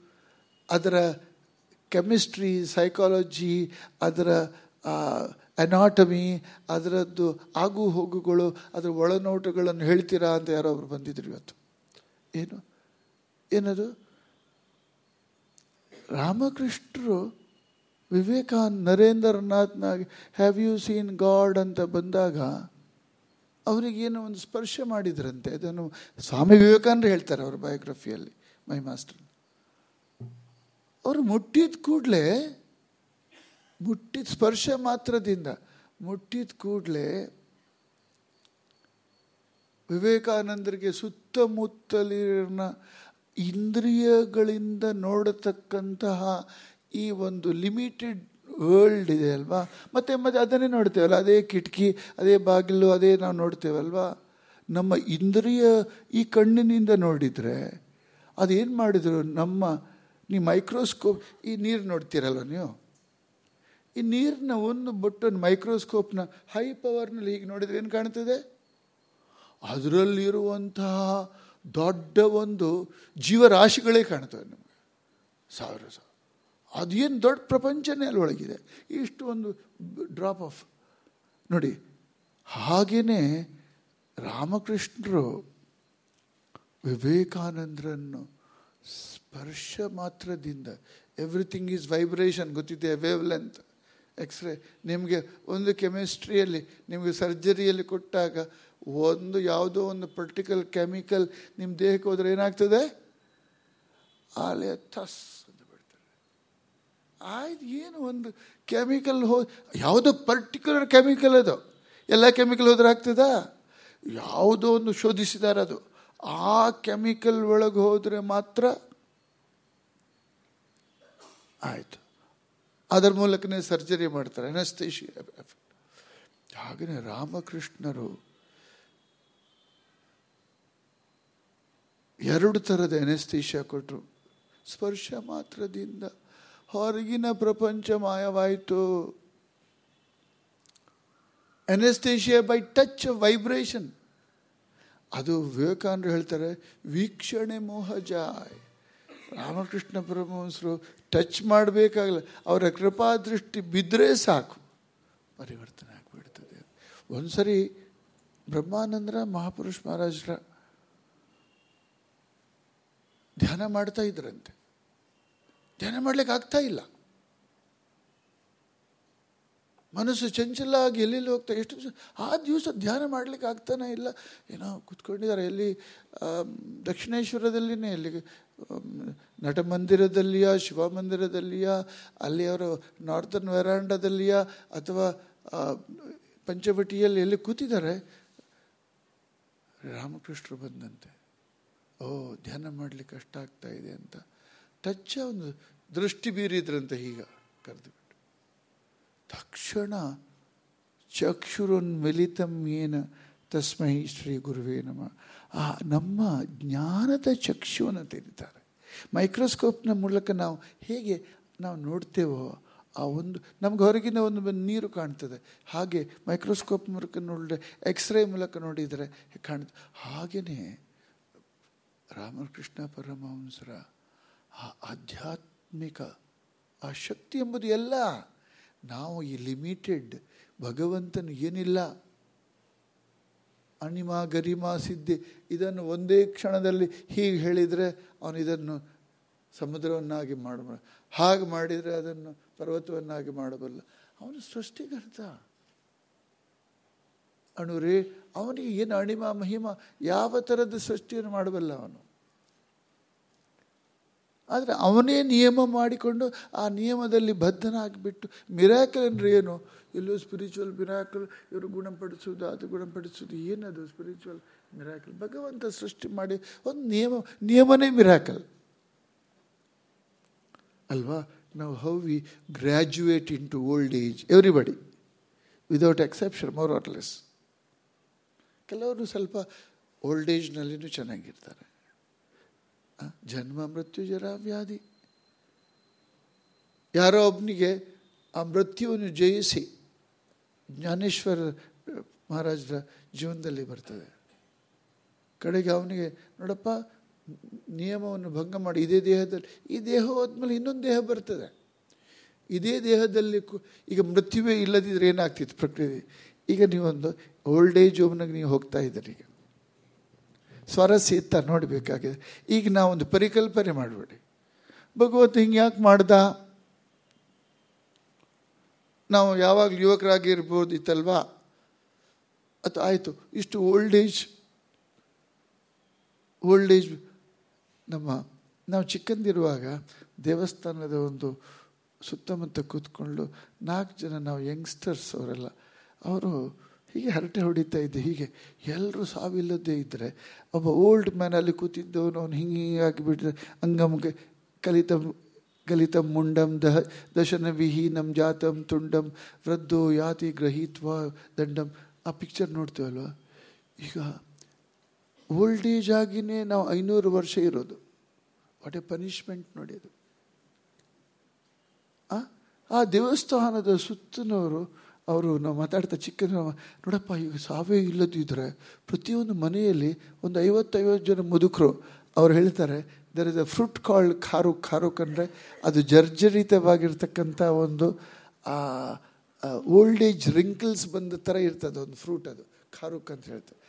ಅದರ ಕೆಮಿಸ್ಟ್ರಿ, ಸೈಕಾಲಜಿ, ಅದರ ಅನಾಟಮಿ, ಅದರದ್ದು ಆಗು ಹೋಗುಗಳು, ಅದರ ಒಳನೋಟಗಳನ್ನು ಹೇಳ್ತೀರಾ ಅಂತ ಯಾರೋ ಒಬ್ರು ಬಂದಿದ್ರು ಇವತ್ತು. ಏನು? ಏನದು? ರಾಮಕೃಷ್ಣರು ವಿವೇಕಾನಂದ ನರೇಂದ್ರನಾಥ್ನಾಗಿ ಹ್ಯಾವ್ ಯು ಸೀನ್ ಗಾಡ್ ಅಂತ ಬಂದಾಗ, ಅವರಿಗೇನು ಒಂದು ಸ್ಪರ್ಶ ಮಾಡಿದ್ರಂತೆ. ಅದನ್ನು ಸ್ವಾಮಿ ವಿವೇಕಾನಂದ ಹೇಳ್ತಾರೆ ಅವರ ಬಯೋಗ್ರಫಿಯಲ್ಲಿ, ಮೈ ಮಾಸ್ಟರ್. ಅವರು ಮುಟ್ಟಿದ ಕೂಡಲೇ, ಮುಟ್ಟಿದ ಸ್ಪರ್ಶ ಮಾತ್ರದಿಂದ, ಮುಟ್ಟಿದ ಕೂಡಲೇ ವಿವೇಕಾನಂದರಿಗೆ ಸುತ್ತಮುತ್ತಲಿನ ಇಂದ್ರಿಯಗಳಿಂದ ನೋಡತಕ್ಕಂತಹ ಈ ಒಂದು ಲಿಮಿಟೆಡ್ ವರ್ಲ್ಡ್ ಇದೆ ಅಲ್ವಾ? ಮತ್ತೆ ಮತ್ತೆ ಅದನ್ನೇ ನೋಡ್ತೇವಲ್ಲ, ಅದೇ ಕಿಟಕಿ, ಅದೇ ಬಾಗಿಲು, ಅದೇ ನಾವು ನೋಡ್ತೇವಲ್ವಾ? ನಮ್ಮ ಇಂದ್ರಿಯ ಈ ಕಣ್ಣಿನಿಂದ ನೋಡಿದರೆ ಅದೇನು ಮಾಡಿದ್ರು ನಮ್ಮ ನೀ ಮೈಕ್ರೋಸ್ಕೋಪ್ ಈ ನೀರು ನೋಡ್ತೀರಲ್ಲ ನೀವು? ಈ ನೀರಿನ ಒಂದು ಬೊಟ್ಟನ್ನು ಮೈಕ್ರೋಸ್ಕೋಪ್ನ ಹೈ ಪವರ್ನಲ್ಲಿ ಹೀಗೆ ನೋಡಿದ್ರೆ ಏನು ಕಾಣ್ತದೆ? ಅದರಲ್ಲಿರುವಂತಹ ದೊಡ್ಡ ಒಂದು ಜೀವರಾಶಿಗಳೇ ಕಾಣ್ತವೆ ನಮಗೆ. ಸಾವಿರ ಸಾವಿರ. ಅದೇನು ದೊಡ್ಡ ಪ್ರಪಂಚನೇ ಅಲ್ಲಿ ಒಳಗಿದೆ ಇಷ್ಟು ಒಂದು ಡ್ರಾಪ್ ಆಫ್ ನೋಡಿ ಹಾಗೆಯೇ ರಾಮಕೃಷ್ಣರು ವಿವೇಕಾನಂದರನ್ನು ಸ್ಪರ್ಶ ಮಾತ್ರದಿಂದ ಎವ್ರಿಥಿಂಗ್ ಈಸ್ ವೈಬ್ರೇಷನ್ ಗೊತ್ತಿದೆ ವೇವ್ ಲೆಂತ್ ಎಕ್ಸ್ರೇ ನಿಮಗೆ ಒಂದು ಕೆಮಿಸ್ಟ್ರಿಯಲ್ಲಿ ನಿಮಗೆ ಸರ್ಜರಿಯಲ್ಲಿ ಕೊಟ್ಟಾಗ ಒಂದು ಯಾವುದೋ ಒಂದು ಪರ್ಟಿಕಲ್ ಕೆಮಿಕಲ್ ನಿಮ್ಮ ದೇಹಕ್ಕೆ ಹೋದರೆ ಏನಾಗ್ತದೆ? ಆಲೆ ತಸ್ ಆಯ್ತು, ಏನು ಒಂದು ಕೆಮಿಕಲ್ ಹೋ ಯಾವುದೋ ಪರ್ಟಿಕ್ಯುಲರ್ ಕೆಮಿಕಲ್ ಅದು. ಎಲ್ಲ ಕೆಮಿಕಲ್ ಹೋದ್ರೆ ಆಗ್ತದಾ? ಯಾವುದೋ ಒಂದು ಶೋಧಿಸಿದ್ದಾರೆ ಅದು. ಆ ಕೆಮಿಕಲ್ ಒಳಗೆ ಹೋದರೆ ಮಾತ್ರ ಆಯಿತು. ಅದರ ಮೂಲಕನೇ ಸರ್ಜರಿ ಮಾಡ್ತಾರೆ ಅನಸ್ತೇಶಿ ಹಾಗೆಯೇ ರಾಮಕೃಷ್ಣರು ಎರಡು ಥರದ ಎನೆಸ್ತೇಷಿಯಾ ಕೊಟ್ಟರು ಸ್ಪರ್ಶ ಮಾತ್ರದಿಂದ ಹೊರಗಿನ ಪ್ರಪಂಚ ಮಾಯವಾಯಿತು ಎನೆಸ್ತೇಷಿಯಾ ಬೈ ಟಚ್ ವೈಬ್ರೇಷನ್ ಅದು ವಿವೇಕಾನಂದರು ಹೇಳ್ತಾರೆ, ವೀಕ್ಷಣೆ ಮೋಹಜಾಯ್ ರಾಮಕೃಷ್ಣ ಪರಮಹಂಸರು ಟಚ್ ಮಾಡಬೇಕಾಗಲ್ಲ, ಅವರ ಕೃಪಾ ದೃಷ್ಟಿ ಬಿದ್ದರೆ ಸಾಕು. ಪರಿವರ್ತನೆ ಆಗಿಬಿಡ್ತದೆ. ಒಂದ್ಸರಿ ಬ್ರಹ್ಮಾನಂದರ ಮಹಾಪುರುಷ ಮಹಾರಾಜರ ಧ್ಯಾನ ಮಾಡ್ತಾ ಇದ್ರಂತೆ. ಧ್ಯಾನ ಮಾಡಲಿಕ್ಕೆ ಆಗ್ತಾ ಇಲ್ಲ. ಮನಸ್ಸು ಚಂಚಲ ಆಗಿ ಎಲ್ಲೆಲ್ಲಿ ಹೋಗ್ತಾ ಎಷ್ಟು ದಿವಸ, ಆ ದಿವಸ ಧ್ಯಾನ ಮಾಡಲಿಕ್ಕೆ ಆಗ್ತಾನೆ ಇಲ್ಲ. ಏನೋ ಕುತ್ಕೊಂಡಿದ್ದಾರೆ, ಎಲ್ಲಿ ದಕ್ಷಿಣೇಶ್ವರದಲ್ಲಿನೇ, ಎಲ್ಲಿ ನಟಮಂದಿರದಲ್ಲಿಯ ಶಿವಮಂದಿರದಲ್ಲಿಯ ಮಂದಿರದಲ್ಲಿಯಾ, ಶಿವ ಮಂದಿರದಲ್ಲಿಯಾ, ಅಲ್ಲಿ ಅವರು ನಾರ್ತನ್ ವೆರಾಂಡದಲ್ಲಿಯಾ, ಅಥವಾ ಪಂಚವಟಿಯಲ್ಲಿ ಎಲ್ಲಿ ಕೂತಿದ್ದಾರೆ, ರಾಮಕೃಷ್ಣರು ಬಂದಂತೆ. ಓ, ಧ್ಯಾನ ಮಾಡಲಿಕ್ಕೆ ಕಷ್ಟ ಆಗ್ತಾ ಇದೆ ಅಂತ. ಟಚ್ಚ ಒಂದು ದೃಷ್ಟಿ ಬೀರಿದ್ರಂತೆ ಈಗ ಕರೆದುಬಿಟ್ಟು. ತಕ್ಷಣ ಚಕ್ಷುರುನ್ಮಿಲಿತಂ ಏನ ತಸ್ಮೈ ಶ್ರೀ ಗುರುವೇ ನಮ. ಆ ನಮ್ಮ ಜ್ಞಾನದ ಚಕ್ಷುವನ್ನು ತೆರೀತಾರೆ. ಮೈಕ್ರೋಸ್ಕೋಪ್ನ ಮೂಲಕ ನಾವು ಹೇಗೆ ನಾವು ನೋಡ್ತೇವೋ ಆ ಒಂದು, ನಮ್ಗೆ ಹೊರಗಿನ ಒಂದು ನೀರು ಕಾಣ್ತದೆ. ಹಾಗೆ ಮೈಕ್ರೋಸ್ಕೋಪ್ ಮೂಲಕ ನೋಡಿದ್ರೆ ಎಕ್ಸ್ರೇ ಮೂಲಕ ನೋಡಿದರೆ ಕಾಣ್ತದೆ. ಹಾಗೆಯೇ ರಾಮಕೃಷ್ಣ ಪರಮಹಂಸರ ಆ ಆಧ್ಯಾತ್ಮಿಕ, ಆ ಶಕ್ತಿ ಎಂಬುದು ಎಲ್ಲ ನಾವು ಈ ಲಿಮಿಟೆಡ್ ಭಗವಂತನು ಏನಿಲ್ಲ. ಅಣಿಮ ಗರಿಮ ಸಿದ್ಧಿ, ಇದನ್ನು ಒಂದೇ ಕ್ಷಣದಲ್ಲಿ ಹೀಗೆ ಹೇಳಿದರೆ ಅವನು ಇದನ್ನು ಸಮುದ್ರವನ್ನಾಗಿ ಮಾಡಬಲ್ಲ, ಹಾಗೆ ಮಾಡಿದರೆ ಅದನ್ನು ಪರ್ವತವನ್ನಾಗಿ ಮಾಡಬಲ್ಲ. ಅವನು ಸೃಷ್ಟಿಕರ್ತ. ಅಣುರೇ, ಅವನಿಗೆ ಏನು ಅಣಿಮ, ಮಹಿಮ, ಯಾವ ಥರದ ಸೃಷ್ಟಿಯನ್ನು ಮಾಡಬಲ್ಲ ಅವನು? ಆದರೆ ಅವನೇ ನಿಯಮ ಮಾಡಿಕೊಂಡು ಆ ನಿಯಮದಲ್ಲಿ ಬದ್ಧನಾಗಿಬಿಟ್ಟು ಮಿರಾಕಲ್ ಅಂದರೆ ಏನು? ಎಲ್ಲೋ ಸ್ಪಿರಿಚುವಲ್ ಮಿರಾಕಲ್ ಇವರು ಗುಣಪಡಿಸೋದು ಅದು ಗುಣಪಡಿಸೋದು ಏನದು ಸ್ಪಿರಿಚುವಲ್ ಮಿರಾಕಲ್ ಭಗವಂತ ಸೃಷ್ಟಿ ಮಾಡಿ ಒಂದು ನಿಯಮ, ನಿಯಮನೇ ಮಿರಾಕಲ್ ಅಲ್ವಾ? ನಾವು how we graduate into old age everybody without exception more or less ಕೆಲವರು ಸ್ವಲ್ಪ ಓಲ್ಡ್ ಏಜ್ನಲ್ಲಿನೂ ಚೆನ್ನಾಗಿರ್ತಾರೆ. ಜನ್ಮ, ಮೃತ್ಯು ಜರ ವ್ಯಾಧಿ. ಯಾರೋ ಒಬ್ಬನಿಗೆ ಆ ಮೃತ್ಯುವನ್ನು ಜಯಿಸಿ ಜ್ಞಾನೇಶ್ವರ, ಮಹಾರಾಜರ ಜೀವನದಲ್ಲಿ ಬರ್ತದೆ. ಕಡೆಗೆ ಅವನಿಗೆ, ನೋಡಪ್ಪ, ನಿಯಮವನ್ನು ಭಂಗ ಮಾಡಿ, ಇದೇ ದೇಹದಲ್ಲಿ, ಈ ದೇಹ ಹೋದ್ಮೇಲೆ ಇನ್ನೊಂದು ದೇಹ ಬರ್ತದೆ. ಇದೇ ದೇಹದಲ್ಲಿ ಈಗ ಮೃತ್ಯುವೇ ಇಲ್ಲದಿದ್ದರೆ ಏನಾಗ್ತಿತ್ತು ಪ್ರಕೃತಿ? ಈಗ ನೀವೊಂದು ಓಲ್ಡ್ ಏಜ್ ಹೋಮ್ನಾಗ ನೀವು ಹೋಗ್ತಾ ಇದ್ದೀರಿ ಈಗ. ಸ್ವಾರಸ್ಯ ಇತ್ತ ನೋಡಬೇಕಾಗಿದೆ. ಈಗ ಒಂದು ಪರಿಕಲ್ಪನೆ ಮಾಡಬೇಡಿ. ಭಗವತ್ ಹಿಂಗೆ ಯಾಕೆ ಮಾಡ್ದ? ನಾವು ಯಾವಾಗಲೂ ಯುವಕರಾಗಿರ್ಬೋದಿತ್ತಲ್ವಾ? ಅದು ಆಯಿತು. ಇಷ್ಟು ಓಲ್ಡ್ ಏಜ್ ಓಲ್ಡ್ ಏಜ್ ನಮ್ಮ, ನಾವು ಚಿಕ್ಕಂದಿರುವಾಗ ದೇವಸ್ಥಾನದ ಒಂದು ಸುತ್ತಮುತ್ತ ಕೂತ್ಕೊಂಡು ನಾಲ್ಕು ಜನ ನಾವು ಯಂಗ್ಸ್ಟರ್ಸ್ ಅವರೆಲ್ಲ, ಅವರು ಹೀಗೆ ಹರಟೆ ಹೊಡಿತಾ ಇದ್ದೆ. ಹೀಗೆ ಎಲ್ಲರೂ ಸಾವಿಲ್ಲದೇ ಇದ್ದರೆ ಒಬ್ಬ ಓಲ್ಡ್ ಮ್ಯಾನ್ ಅಲ್ಲಿ ಕೂತಿದ್ದವನು ಅವನು ಹಿಂಗೆ ಹಿಂಗಾಗಿಬಿಟ್ರೆ ಅಂಗಮ್ಗೆ ಕಲಿತ ಗಲಿತಂ ಮುಂಡಂ ದಹ ದಶನ ವಿಹೀನಂ ಜಾತಂ ತುಂಡಂ ವೃದ್ಧೋ ಯಾತಿ ಗ್ರಹೀತ್ವ ದಂಡಂ. ಆ ಪಿಕ್ಚರ್ ನೋಡ್ತೇವಲ್ವ ಈಗ ಓಲ್ಡ್ ಏಜ್ ಆಗಿನೇ ನಾವು ಐನೂರು ವರ್ಷ ಇರೋದು. ವಾಟ್ ಎ ಪನಿಷ್ಮೆಂಟ್ ನೋಡಿ ಅದು. ಆ ದೇವಸ್ಥಾನದ ಸುತ್ತನವರು ಅವರು ನಾವು ಮಾತಾಡ್ತಾ ಚಿಕ್ಕ ನೋಡಪ್ಪ, ಈಗ ಸಾವೇ ಇಲ್ಲದಿದ್ದರೆ ಪ್ರತಿಯೊಂದು ಮನೆಯಲ್ಲಿ ಒಂದು ಐವತ್ತೈವತ್ತು ಜನ ಮುದುಕರು ಅವ್ರು ಹೇಳ್ತಾರೆ there is a fruit called ಖಾರು ಖಾರುಕ್ ಅಂದರೆ ಅದು ಜರ್ಜರಿತವಾಗಿರ್ತಕ್ಕಂಥ ಒಂದು ಓಲ್ಡ್ ಏಜ್ ರಿಂಕಲ್ಸ್ ಬಂದ ಥರ ಇರ್ತದೆ ಒಂದು ಫ್ರೂಟ್ ಅದು ಖಾರುಕ್ ಅಂತ ಹೇಳ್ತಾರೆ.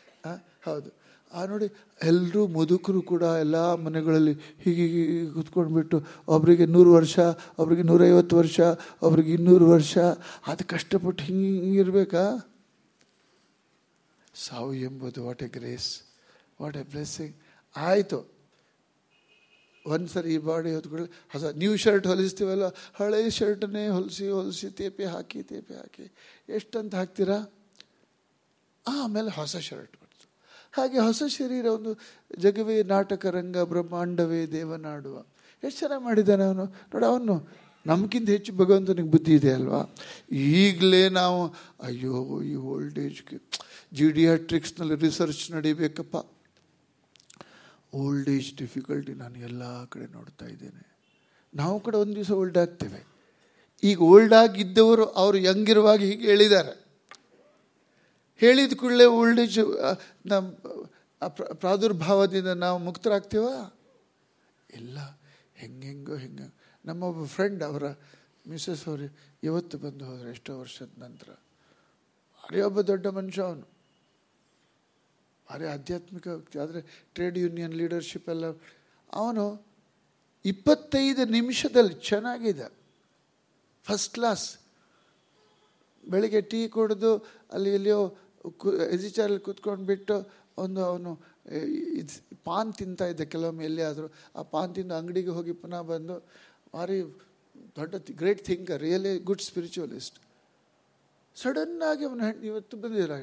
ಹೌದು. ಆ ನೋಡಿ ಎಲ್ಲರೂ ಮುದುಕರು ಕೂಡ ಎಲ್ಲ ಮನೆಗಳಲ್ಲಿ ಹೀಗೆ ಕೂತ್ಕೊಂಡ್ಬಿಟ್ಟು ಒಬ್ಬರಿಗೆ ನೂರು ವರ್ಷ, ಒಬ್ರಿಗೆ ನೂರೈವತ್ತು ವರ್ಷ, ಒಬ್ರಿಗೆ ಇನ್ನೂರು ವರ್ಷ ಅದು ಕಷ್ಟಪಟ್ಟು ಹಿಂಗೆ ಹಿಂಗಿರ್ಬೇಕಾ ಸಾವು ಎಂಬುದು what a grace what a blessing ಆಯಿತು. ಒಂದು ಸರಿ ಈ ಬಾಡಿ ಹೊತ್ಕೊಳ್ಳಿ ಹೊಸ ನ್ಯೂ ಶರ್ಟ್ ಹೊಲಿಸ್ತೀವಲ್ಲ, ಹಳೆ ಶರ್ಟನ್ನೇ ಹೊಲಿಸಿ ಹೊಲಿಸಿ, ತೇಪೆ ಹಾಕಿ ತೇಪೆ ಹಾಕಿ. ಎಷ್ಟಂತ ಹಾಕ್ತೀರಾ? ಆಮೇಲೆ ಹೊಸ ಶರ್ಟ್ ಹಾಗೆ ಹೊಸ ಶರೀರ ಒಂದು ಜಗವೇ ನಾಟಕ ರಂಗ ಬ್ರಹ್ಮಾಂಡವೇ ದೇವನಾಡುವ. ಎಷ್ಟು ಚೆನ್ನಾಗಿ ಮಾಡಿದ್ದಾನೆ ಅವನು? ನೋಡಿ, ಅವನು ನಮಗಿಂತ ಹೆಚ್ಚು ಭಗವಂತನಿಗೆ ಬುದ್ಧಿ ಇದೆ ಅಲ್ವಾ? ಈಗಲೇ ನಾವು, ಅಯ್ಯೋ, ಈ ಓಲ್ಡ್ ಏಜ್ಗೆ ಜಿಡಿಯಾಟ್ರಿಕ್ಸ್ನಲ್ಲಿ ರಿಸರ್ಚ್ ನಡಿಬೇಕಪ್ಪ. ಓಲ್ಡ್ ಏಜ್ ಡಿಫಿಕಲ್ಟಿ ನಾನು ಎಲ್ಲ ಕಡೆ ನೋಡ್ತಾ ಇದ್ದೇನೆ. ನಾವು ಕೂಡ ಒಂದು ದಿವಸ ಓಲ್ಡ್ ಆಗ್ತೇವೆ. ಈಗ ಓಲ್ಡ್ ಆಗಿದ್ದವರು ಅವರು ಯಂಗಿರುವಾಗ ಹೀಗೆ ಹೇಳಿದ್ದಾರೆ. ಹೇಳಿದ ಕೂಡಲೇ ಓಲ್ಡ್ ಏಜ್ ನಮ್ಮ ಪ್ರಾದುರ್ಭಾವದಿಂದ ನಾವು ಮುಕ್ತರಾಗ್ತೀವ? ಇಲ್ಲ. ಹೆಂಗೆಂಗೋ, ಹೆಂಗೆ, ನಮ್ಮೊಬ್ಬ ಫ್ರೆಂಡ್ ಅವರ ಮಿಸ್ಸಸ್ ಅವರು ಇವತ್ತು ಬಂದು ಹೋದರು ಎಷ್ಟೋ ವರ್ಷದ ನಂತರ. ಅರೆ ಒಬ್ಬ ದೊಡ್ಡ ಮನುಷ್ಯ ಅವನು. ಭಾರಿ ಆಧ್ಯಾತ್ಮಿಕ ವ್ಯಕ್ತಿ. ಆದರೆ ಟ್ರೇಡ್ ಯೂನಿಯನ್ ಲೀಡರ್ಶಿಪ್ ಎಲ್ಲ, ಅವನು ಇಪ್ಪತ್ತೈದು ನಿಮಿಷದಲ್ಲಿ ಚೆನ್ನಾಗಿದೆ. ಫಸ್ಟ್ ಕ್ಲಾಸ್ ಬೆಳಿಗ್ಗೆ ಟೀ ಕುಡಿದು ಅಲ್ಲಿ ಎಲ್ಲಿಯೋ ಕು ಎಜಿಚಾರಲ್ಲಿ ಕೂತ್ಕೊಂಡ್ಬಿಟ್ಟು ಒಂದು ಅವನು ಇದು ಪಾನ್ ತಿಂತಾ ಇದ್ದ ಕೆಲವೊಮ್ಮೆ ಎಲ್ಲಿಯಾದರೂ, ಆ ಪಾನ್ ತಿಂದು ಅಂಗಡಿಗೆ ಹೋಗಿ ಪುನಃ ಬಂದು ಭಾರಿ ದೊಡ್ಡ great thinker, really good spiritualist. ಸಡನ್ನಾಗಿ ಅವನು ಹೆಣ್ಣು ಇವತ್ತು ಬಂದಿಲ್ಲ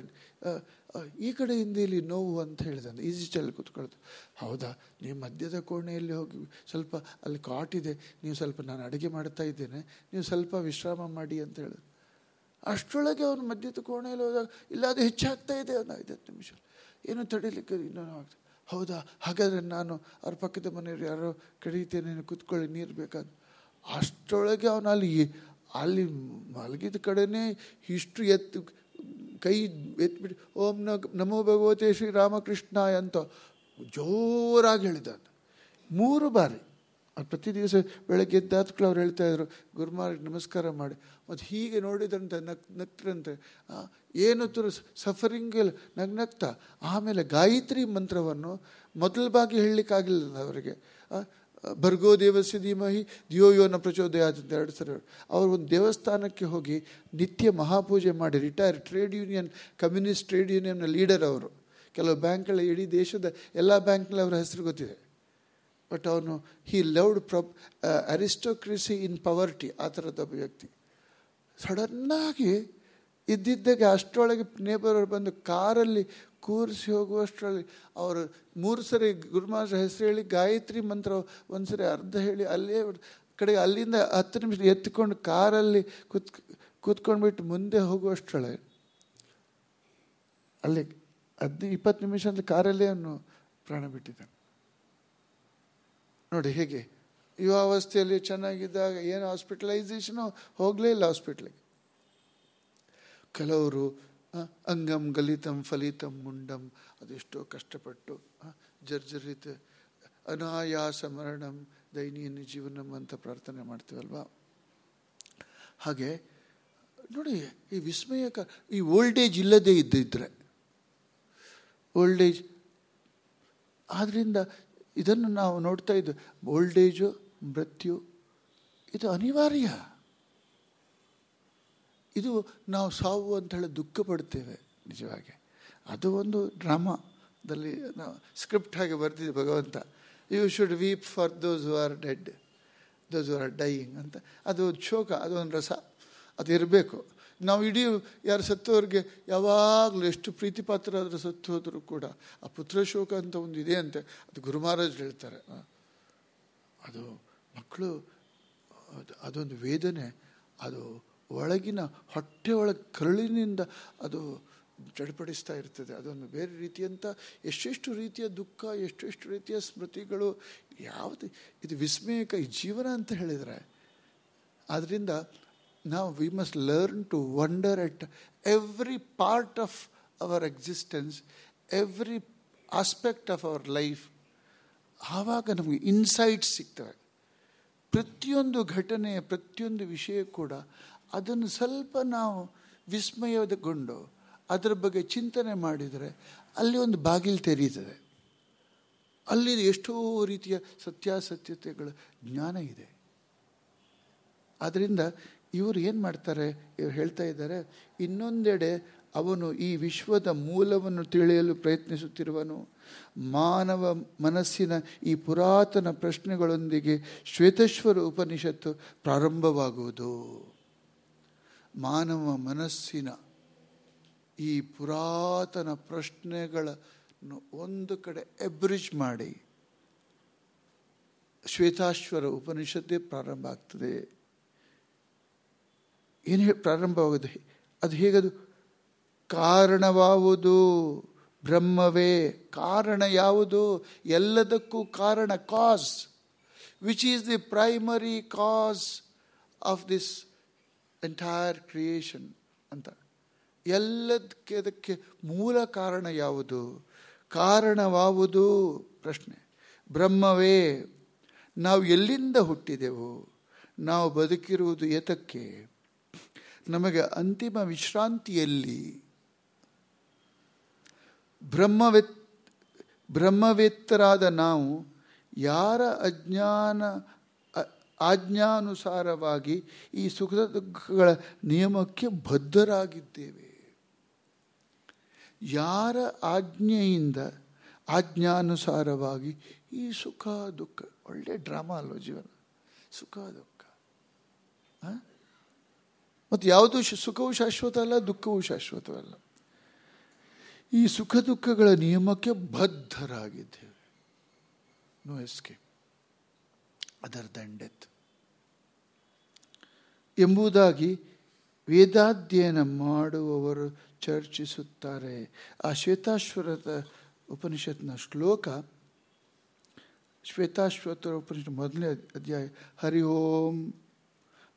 ಈ ಕಡೆಯಿಂದ ಇಲ್ಲಿ ನೋವು ಅಂತ ಹೇಳಿದಂತೆ ಈಸಿ ಚಲ್ಲಿ ಕೂತ್ಕೊಳ್ತು ಹೌದಾ, ನೀವು ಮಧ್ಯದ ಕೋಣೆಯಲ್ಲಿ ಹೋಗಿ, ಸ್ವಲ್ಪ ಅಲ್ಲಿ ಕಾಟಿದೆ ನೀವು ಸ್ವಲ್ಪ ನಾನು ಅಡುಗೆ ಮಾಡ್ತಾ ಇದ್ದೇನೆ, ನೀವು ಸ್ವಲ್ಪ ವಿಶ್ರಾಮ ಮಾಡಿ ಅಂತ ಹೇಳಿದ್ರು. ಅಷ್ಟರೊಳಗೆ ಅವನು ಮಧ್ಯದ ಕೋಣೆಯಲ್ಲಿ ಹೋದಾಗ, ಇಲ್ಲ, ಅದು ಹೆಚ್ಚಾಗ್ತಾ ಇದೆ ಒಂದು ಐದತ್ತು ನಿಮಿಷ. ಏನು ತಡಿಲಿಕ್ಕೆ ಇನ್ನೂ ಆಗ್ತದೆ ಹೌದಾ? ಹಾಗಾದರೆ ನಾನು ಅವ್ರ ಪಕ್ಕದ ಮನೆಯವ್ರು ಯಾರೋ ಕಡಿತೇನೆ ಕೂತ್ಕೊಳ್ಳಿ, ನೀರು ಬೇಕಾದ ಅಷ್ಟರೊಳಗೆ ಅವನು ಅಲ್ಲಿ ಅಲ್ಲಿ ಮಲಗಿದ ಕಡೆನೇ ಇಷ್ಟು ಎತ್ತು, ಕೈ ಎತ್ಬಿಟ್ಟು, ಓಂ ನ ನಮೋ ಭಗವತೆ ಶ್ರೀರಾಮಕೃಷ್ಣ ಅಂತ ಜೋರಾಗಿ ಹೇಳಿದ ಮೂರು ಬಾರಿ. ಅದು ಪ್ರತಿ ದಿವಸ ಬೆಳಗ್ಗೆ ಎದ್ದಾತ್ಕಳು ಅವ್ರು ಹೇಳ್ತಾ ಇದ್ರು ಗುರುಮಾರಿಗೆ ನಮಸ್ಕಾರ ಮಾಡಿ. ಮತ್ತು ಹೀಗೆ ನೋಡಿದ್ರಂತೆ ನಕ್ ನಕ್ತ್ರಂತೆ ಏನು ತರ ಸಫರಿಂಗ್ ನಗ್ ನಗ್ತಾ, ಆಮೇಲೆ ಗಾಯತ್ರಿ ಮಂತ್ರವನ್ನು ಮೊದಲ ಬಾಗಿ ಹೇಳಲಿಕ್ಕಾಗಿಲ್ಲ ಅವರಿಗೆ. ಭರ್ಗೋ ದೇವಸ್ಯ ಧೀಮಹಿ, ದಿಯೋ ಯೋನ ಪ್ರಚೋದಯ ಅಂತ ಎರಡು ಸರಿ. ಅವರು. ಒಂದು ದೇವಸ್ಥಾನಕ್ಕೆ ಹೋಗಿ ನಿತ್ಯ ಮಹಾಪೂಜೆ ಮಾಡಿ retire trade union communist trade ಯೂನಿಯನ್ನ leader ಅವರು. ಕೆಲವು ಬ್ಯಾಂಕ್ಗಳ ಇಡೀ ದೇಶದ ಎಲ್ಲ ಬ್ಯಾಂಕ್ನಲ್ಲಿ ಅವರ ಹೆಸರು ಗೊತ್ತಿದೆ. ಬಟ್ ಅವನು ಹಿ ಲವ್ಡ್ ಪ್ರೊಪ್ ಅರಿಸ್ಟೋಕ್ರಸಿ ಇನ್ ಪವರ್ಟಿ ಆ ಥರದ ಅಭಿವ್ಯಕ್ತಿ. ವ್ಯಕ್ತಿ ಸಡನ್ನಾಗಿ ಇದ್ದಿದ್ದಾಗೆ ಅಷ್ಟರೊಳಗೆ ನೇಬರ್ ಬಂದು ಕಾರಲ್ಲಿ ಕೂರಿಸಿ ಹೋಗುವಷ್ಟರಲ್ಲಿ ಅವರು ಮೂರು ಸರಿ ಗುರುಮಾರ ಹೆಸರು ಹೇಳಿ ಗಾಯತ್ರಿ ಮಂತ್ರ ಒಂದು ಸರಿ ಅರ್ಧ ಹೇಳಿ ಅಲ್ಲೇ ಕಡೆಗೆ ಅಲ್ಲಿಂದ ಹತ್ತು ನಿಮಿಷ ಎತ್ಕೊಂಡು ಕಾರಲ್ಲಿ ಕೂತ್, ಕೂತ್ಕೊಂಡ್ಬಿಟ್ಟು ಮುಂದೆ ಹೋಗುವಷ್ಟರೊಳಗೆ ಅಲ್ಲಿ ಹದಿನೈದು, ಇಪ್ಪತ್ತು ನಿಮಿಷ ಕಾರಲ್ಲೇ ಅವನು ಪ್ರಾಣ ಬಿಟ್ಟಿದ್ದಾನೆ. ನೋಡಿ ಹೇಗೆ. ಯುವಾವಸ್ಥೆಯಲ್ಲಿ ಚೆನ್ನಾಗಿದ್ದಾಗ ಏನು ಹಾಸ್ಪಿಟಲೈಸೇಷನು ಹೋಗಲೇ ಇಲ್ಲ ಹಾಸ್ಪಿಟ್ಲಿಗೆ ಕೆಲವರು ಅಂಗಂ ಗಲಿತಂ ಫಲಿತಂ ಮುಂಡಂ, ಅದೆಷ್ಟೋ ಕಷ್ಟಪಟ್ಟು ಜರ್ಜರಿತ, ಅನಾಯಾಸ ಮರಣಂ ದೈನೀಯ ಜೀವನಂ ಅಂತ ಪ್ರಾರ್ಥನೆ ಮಾಡ್ತೀವಲ್ವಾ? ಹಾಗೆ, ನೋಡಿ, ಈ ವಿಸ್ಮಯಕ ಈ ಓಲ್ಡ್ ಏಜ್ ಇಲ್ಲದೇ ಇದ್ದಿದ್ರೆ ಓಲ್ಡ್ ಏಜ್ ಆದ್ದರಿಂದ ಇದನ್ನು ನಾವು ನೋಡ್ತಾ ಇದ್ದು ಓಲ್ಡ್ ಮೃತ್ಯು, ಇದು ಅನಿವಾರ್ಯ. ಇದು ನಾವು ಸಾವು ಅಂತ ಹೇಳಿ ದುಃಖ ಪಡ್ತೇವೆ, ನಿಜವಾಗಿ. ಅದು ಒಂದು ಡ್ರಾಮಾದಲ್ಲಿ ನಾವು ಸ್ಕ್ರಿಪ್ಟ್ ಹಾಗೆ ಬರ್ತಿದ್ದೆ ಭಗವಂತ. You should weep for those who are dead those who are dying ಅಂತ. ಅದು ಒಂದು ಶೋಕ, ಅದು ಒಂದು ರಸ, ಅದು ಇರಬೇಕು. ನಾವು ಇಡೀ ಯಾರು ಸತ್ತವರಿಗೆ ಯಾವಾಗಲೂ ಎಷ್ಟು ಪ್ರೀತಿಪಾತ್ರರಾದರೂ ಸತ್ತು ಹೋದರೂ ಕೂಡ ಆ ಪುತ್ರ ಶೋಕ ಅಂತ ಒಂದು ಇದೆ ಅಂತೆ. ಅದು ಗುರು ಮಹಾರಾಜ್ ಹೇಳ್ತಾರೆ. ಅದು ಮಕ್ಕಳು, ಅದು- ಅದೊಂದು ವೇದನೆ. ಅದು ಒಳಗಿನ, ಹೊಟ್ಟೆ ಒಳಗೆ ಕರುಳಿನಿಂದ ಅದು ಚಡಪಡಿಸ್ತಾ ಇರ್ತದೆ. ಅದೊಂದು ಬೇರೆ ರೀತಿಯಂಥ ಎಷ್ಟೆಷ್ಟು ರೀತಿಯ ದುಃಖ, ಎಷ್ಟೆಷ್ಟು ರೀತಿಯ ಸ್ಮೃತಿಗಳು, ಯಾವುದು, ಇದು ವಿಸ್ಮಯಕ ಜೀವನ ಅಂತ ಹೇಳಿದರೆ. ಆದ್ದರಿಂದ ನಾವು we must learn to wonder at every part of our existence every aspect of our life ಆವಾಗ ನಮಗೆ ಇನ್ಸೈಟ್ಸ್ ಸಿಗ್ತವೆ. ಪ್ರತಿಯೊಂದು ಘಟನೆ, ಪ್ರತಿಯೊಂದು ವಿಷಯ ಕೂಡ ಅದನ್ನು ಸ್ವಲ್ಪ ನಾವು ವಿಸ್ಮಯಗೊಂಡು ಅದರ ಬಗ್ಗೆ ಚಿಂತನೆ ಮಾಡಿದರೆ ಅಲ್ಲಿ ಒಂದು ಬಾಗಿಲು ತೆರೀತದೆ ಅಲ್ಲಿ ಎಷ್ಟೋ ರೀತಿಯ ಸತ್ಯಾಸತ್ಯತೆಗಳ ಜ್ಞಾನ ಇದೆ. ಆದ್ದರಿಂದ ಇವರು ಏನು ಮಾಡ್ತಾರೆ? ಇವರು ಹೇಳ್ತಾ ಇದ್ದಾರೆ, ಇನ್ನೊಂದೆಡೆ ಅವನು ಈ ವಿಶ್ವದ ಮೂಲವನ್ನು ತಿಳಿಯಲು ಪ್ರಯತ್ನಿಸುತ್ತಿರುವನು. ಮಾನವ ಮನಸ್ಸಿನ ಈ ಪುರಾತನ ಪ್ರಶ್ನೆಗಳೊಂದಿಗೆ ಶ್ವೇತೇಶ್ವರ ಉಪನಿಷತ್ತು ಪ್ರಾರಂಭವಾಗುವುದು. ಮಾನವ ಮನಸ್ಸಿನ ಈ ಪುರಾತನ ಪ್ರಶ್ನೆಗಳನ್ನು ಒಂದು ಕಡೆ ಎಬ್ರಿಜ್ ಮಾಡಿ ಶ್ವೇತಾಶ್ವರ ಉಪನಿಷತ್ತೇ ಪ್ರಾರಂಭ ಆಗ್ತದೆ. ಏನು ಹೇಳಿ ಪ್ರಾರಂಭವಾಗೋದು ಅದು ಹೇಗದು? ಕಾರಣವಾವುದು ಬ್ರಹ್ಮವೇ. ಕಾರಣ ಯಾವುದು? ಎಲ್ಲದಕ್ಕೂ ಕಾರಣ cause which is the primary cause of this entire creation ಅಂತ. ಎಲ್ಲದಕ್ಕೆ ಅದಕ್ಕೆ ಮೂಲ ಕಾರಣ ಯಾವುದು? ಕಾರಣವಾವುದು ಪ್ರಶ್ನೆ. ಬ್ರಹ್ಮವೇ, ನಾವು ಎಲ್ಲಿಂದ ಹುಟ್ಟಿದೆವು? ನಾವು ಬದುಕಿರುವುದು ಏತಕ್ಕೆ? ನಮಗೆ ಅಂತಿಮ ವಿಶ್ರಾಂತಿಯಲ್ಲಿ ಬ್ರಹ್ಮವೆತ್, ಬ್ರಹ್ಮವೇತ್ತರಾದ ನಾವು ಯಾರ ಅಜ್ಞಾನ ಆಜ್ಞಾನುಸಾರವಾಗಿ ಈ ಸುಖ ದುಃಖಗಳ ನಿಯಮಕ್ಕೆ ಬದ್ಧರಾಗಿದ್ದೇವೆ ಯಾರ ಆಜ್ಞೆಯಿಂದ, ಆಜ್ಞಾನುಸಾರವಾಗಿ ಈ ಸುಖ, ದುಃಖ, ಒಳ್ಳೆ ಡ್ರಾಮಾ ಅಲ್ವ ಜೀವನ ಸುಖ, ದುಃಖ? ಮತ್ತು ಯಾವುದು ಸುಖವೂ ಶಾಶ್ವತ ಅಲ್ಲ, ದುಃಖವೂ ಶಾಶ್ವತವಲ್ಲ. ಈ ಸುಖ ದುಃಖಗಳ ನಿಯಮಕ್ಕೆ ಬದ್ಧರಾಗಿದ್ದೇವೆ. No escape other than death ಎಂಬುದಾಗಿ ವೇದಾಧ್ಯಯನ ಮಾಡುವವರು ಚರ್ಚಿಸುತ್ತಾರೆ. ಆ ಶ್ವೇತಾಶ್ವರದ ಉಪನಿಷತ್ನ ಶ್ಲೋಕ ಶ್ವೇತಾಶ್ವತರ ಉಪನಿಷತ್ ಮೊದಲನೇ ಅಧ್ಯಾಯ, ಹರಿ ಓಂ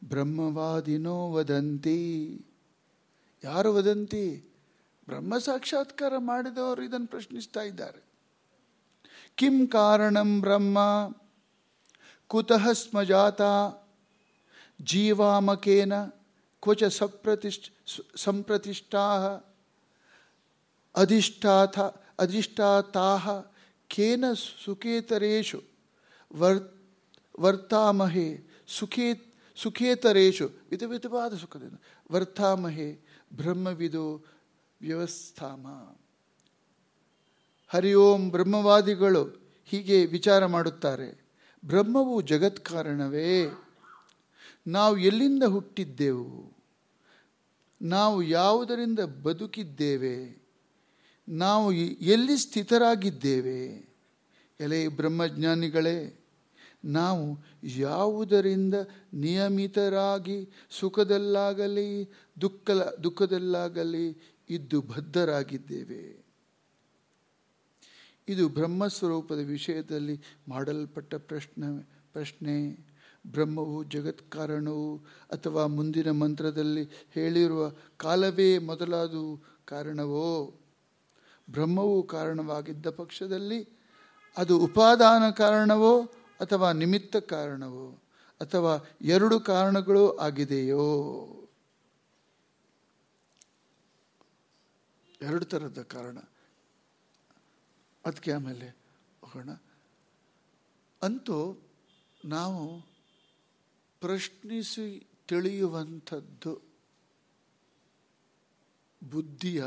ಬ್ರಹ್ಮವಾದಿನೋ ವದಂತಿ. ಯಾರು ವದಂತಿ? ಬ್ರಹ್ಮ ಸಾಕ್ಷಾತ್ಕಾರ ಮಾಡಿದವರು ಇದನ್ನು ಪ್ರಶ್ನಿಸ್ತಾ ಇದ್ದಾರೆ. ಕಿಂ ಕಾರಣಂ ಬ್ರಹ್ಮ? ಕುತಃ ಸ್ಮಜಾತ ಜೀವಾಮಕೇನ? ಕ್ವಚ ಸಪ್ರತಿಷ್ಠ ಸಂಪ್ರತಿಷ್ಠಾ ಅಧಿಷ್ಠಾಥ ಅಧಿಷ್ಠಾತಾಹ? ಕೇನ ಸುಖೇತರೇಶು? ವರ್, ವರ್ತಾಮಹೆ? ಸುಖೇ ಸುಖೇತರೇಷು, ವಿಧ ವಿಧವಾದ ಸುಖದಿಂದ. ವರ್ತಾಮಹೆ ಬ್ರಹ್ಮವಿದೋ ವ್ಯವಸ್ಥಾಮ. ಹರಿ ಓಂ ಬ್ರಹ್ಮವಾದಿಗಳು ಹೀಗೆ ವಿಚಾರ ಮಾಡುತ್ತಾರೆ. ಬ್ರಹ್ಮವು ಜಗತ್ ಕಾರಣವೇ. ನಾವು ಎಲ್ಲಿಂದ ಹುಟ್ಟಿದ್ದೆವು? ನಾವು ಯಾವುದರಿಂದ ಬದುಕಿದ್ದೇವೆ? ನಾವು ಎಲ್ಲಿ ಸ್ಥಿತರಾಗಿದ್ದೇವೆ? ಎಲೆ ಬ್ರಹ್ಮಜ್ಞಾನಿಗಳೇ ನಾವು ಯಾವುದರಿಂದ ನಿಯಮಿತರಾಗಿ ಸುಖದಲ್ಲಾಗಲಿ ದುಃಖ ದುಃಖದಲ್ಲಾಗಲಿ ಇದ್ದು ಬದ್ಧರಾಗಿದ್ದೇವೆ. ಇದು ಬ್ರಹ್ಮಸ್ವರೂಪದ ವಿಷಯದಲ್ಲಿ ಮಾಡಲ್ಪಟ್ಟ ಪ್ರಶ್ನೆ ಪ್ರಶ್ನೆ. ಬ್ರಹ್ಮವು ಜಗತ್ಕಾರಣವು ಅಥವಾ ಮುಂದಿನ ಮಂತ್ರದಲ್ಲಿ ಹೇಳಿರುವ ಕಾಲವೇ ಮೊದಲಾದವು ಕಾರಣವೋ? ಬ್ರಹ್ಮವು ಕಾರಣವಾಗಿದ್ದ ಪಕ್ಷದಲ್ಲಿ ಅದು ಉಪಾದಾನ ಕಾರಣವೋ? ಅಥವಾ ನಿಮಿತ್ತ ಕಾರಣವೋ, ಅಥವಾ ಎರಡು ಕಾರಣಗಳು ಆಗಿದೆಯೋ? ಎರಡು ಥರದ ಕಾರಣ. ಅದಕ್ಕೆ ಆಮೇಲೆ ಹೋಗೋಣ. ಅಂತೂ ನಾವು ಪ್ರಶ್ನಿಸಿ ತಿಳಿಯುವಂಥದ್ದು ಬುದ್ಧಿಯ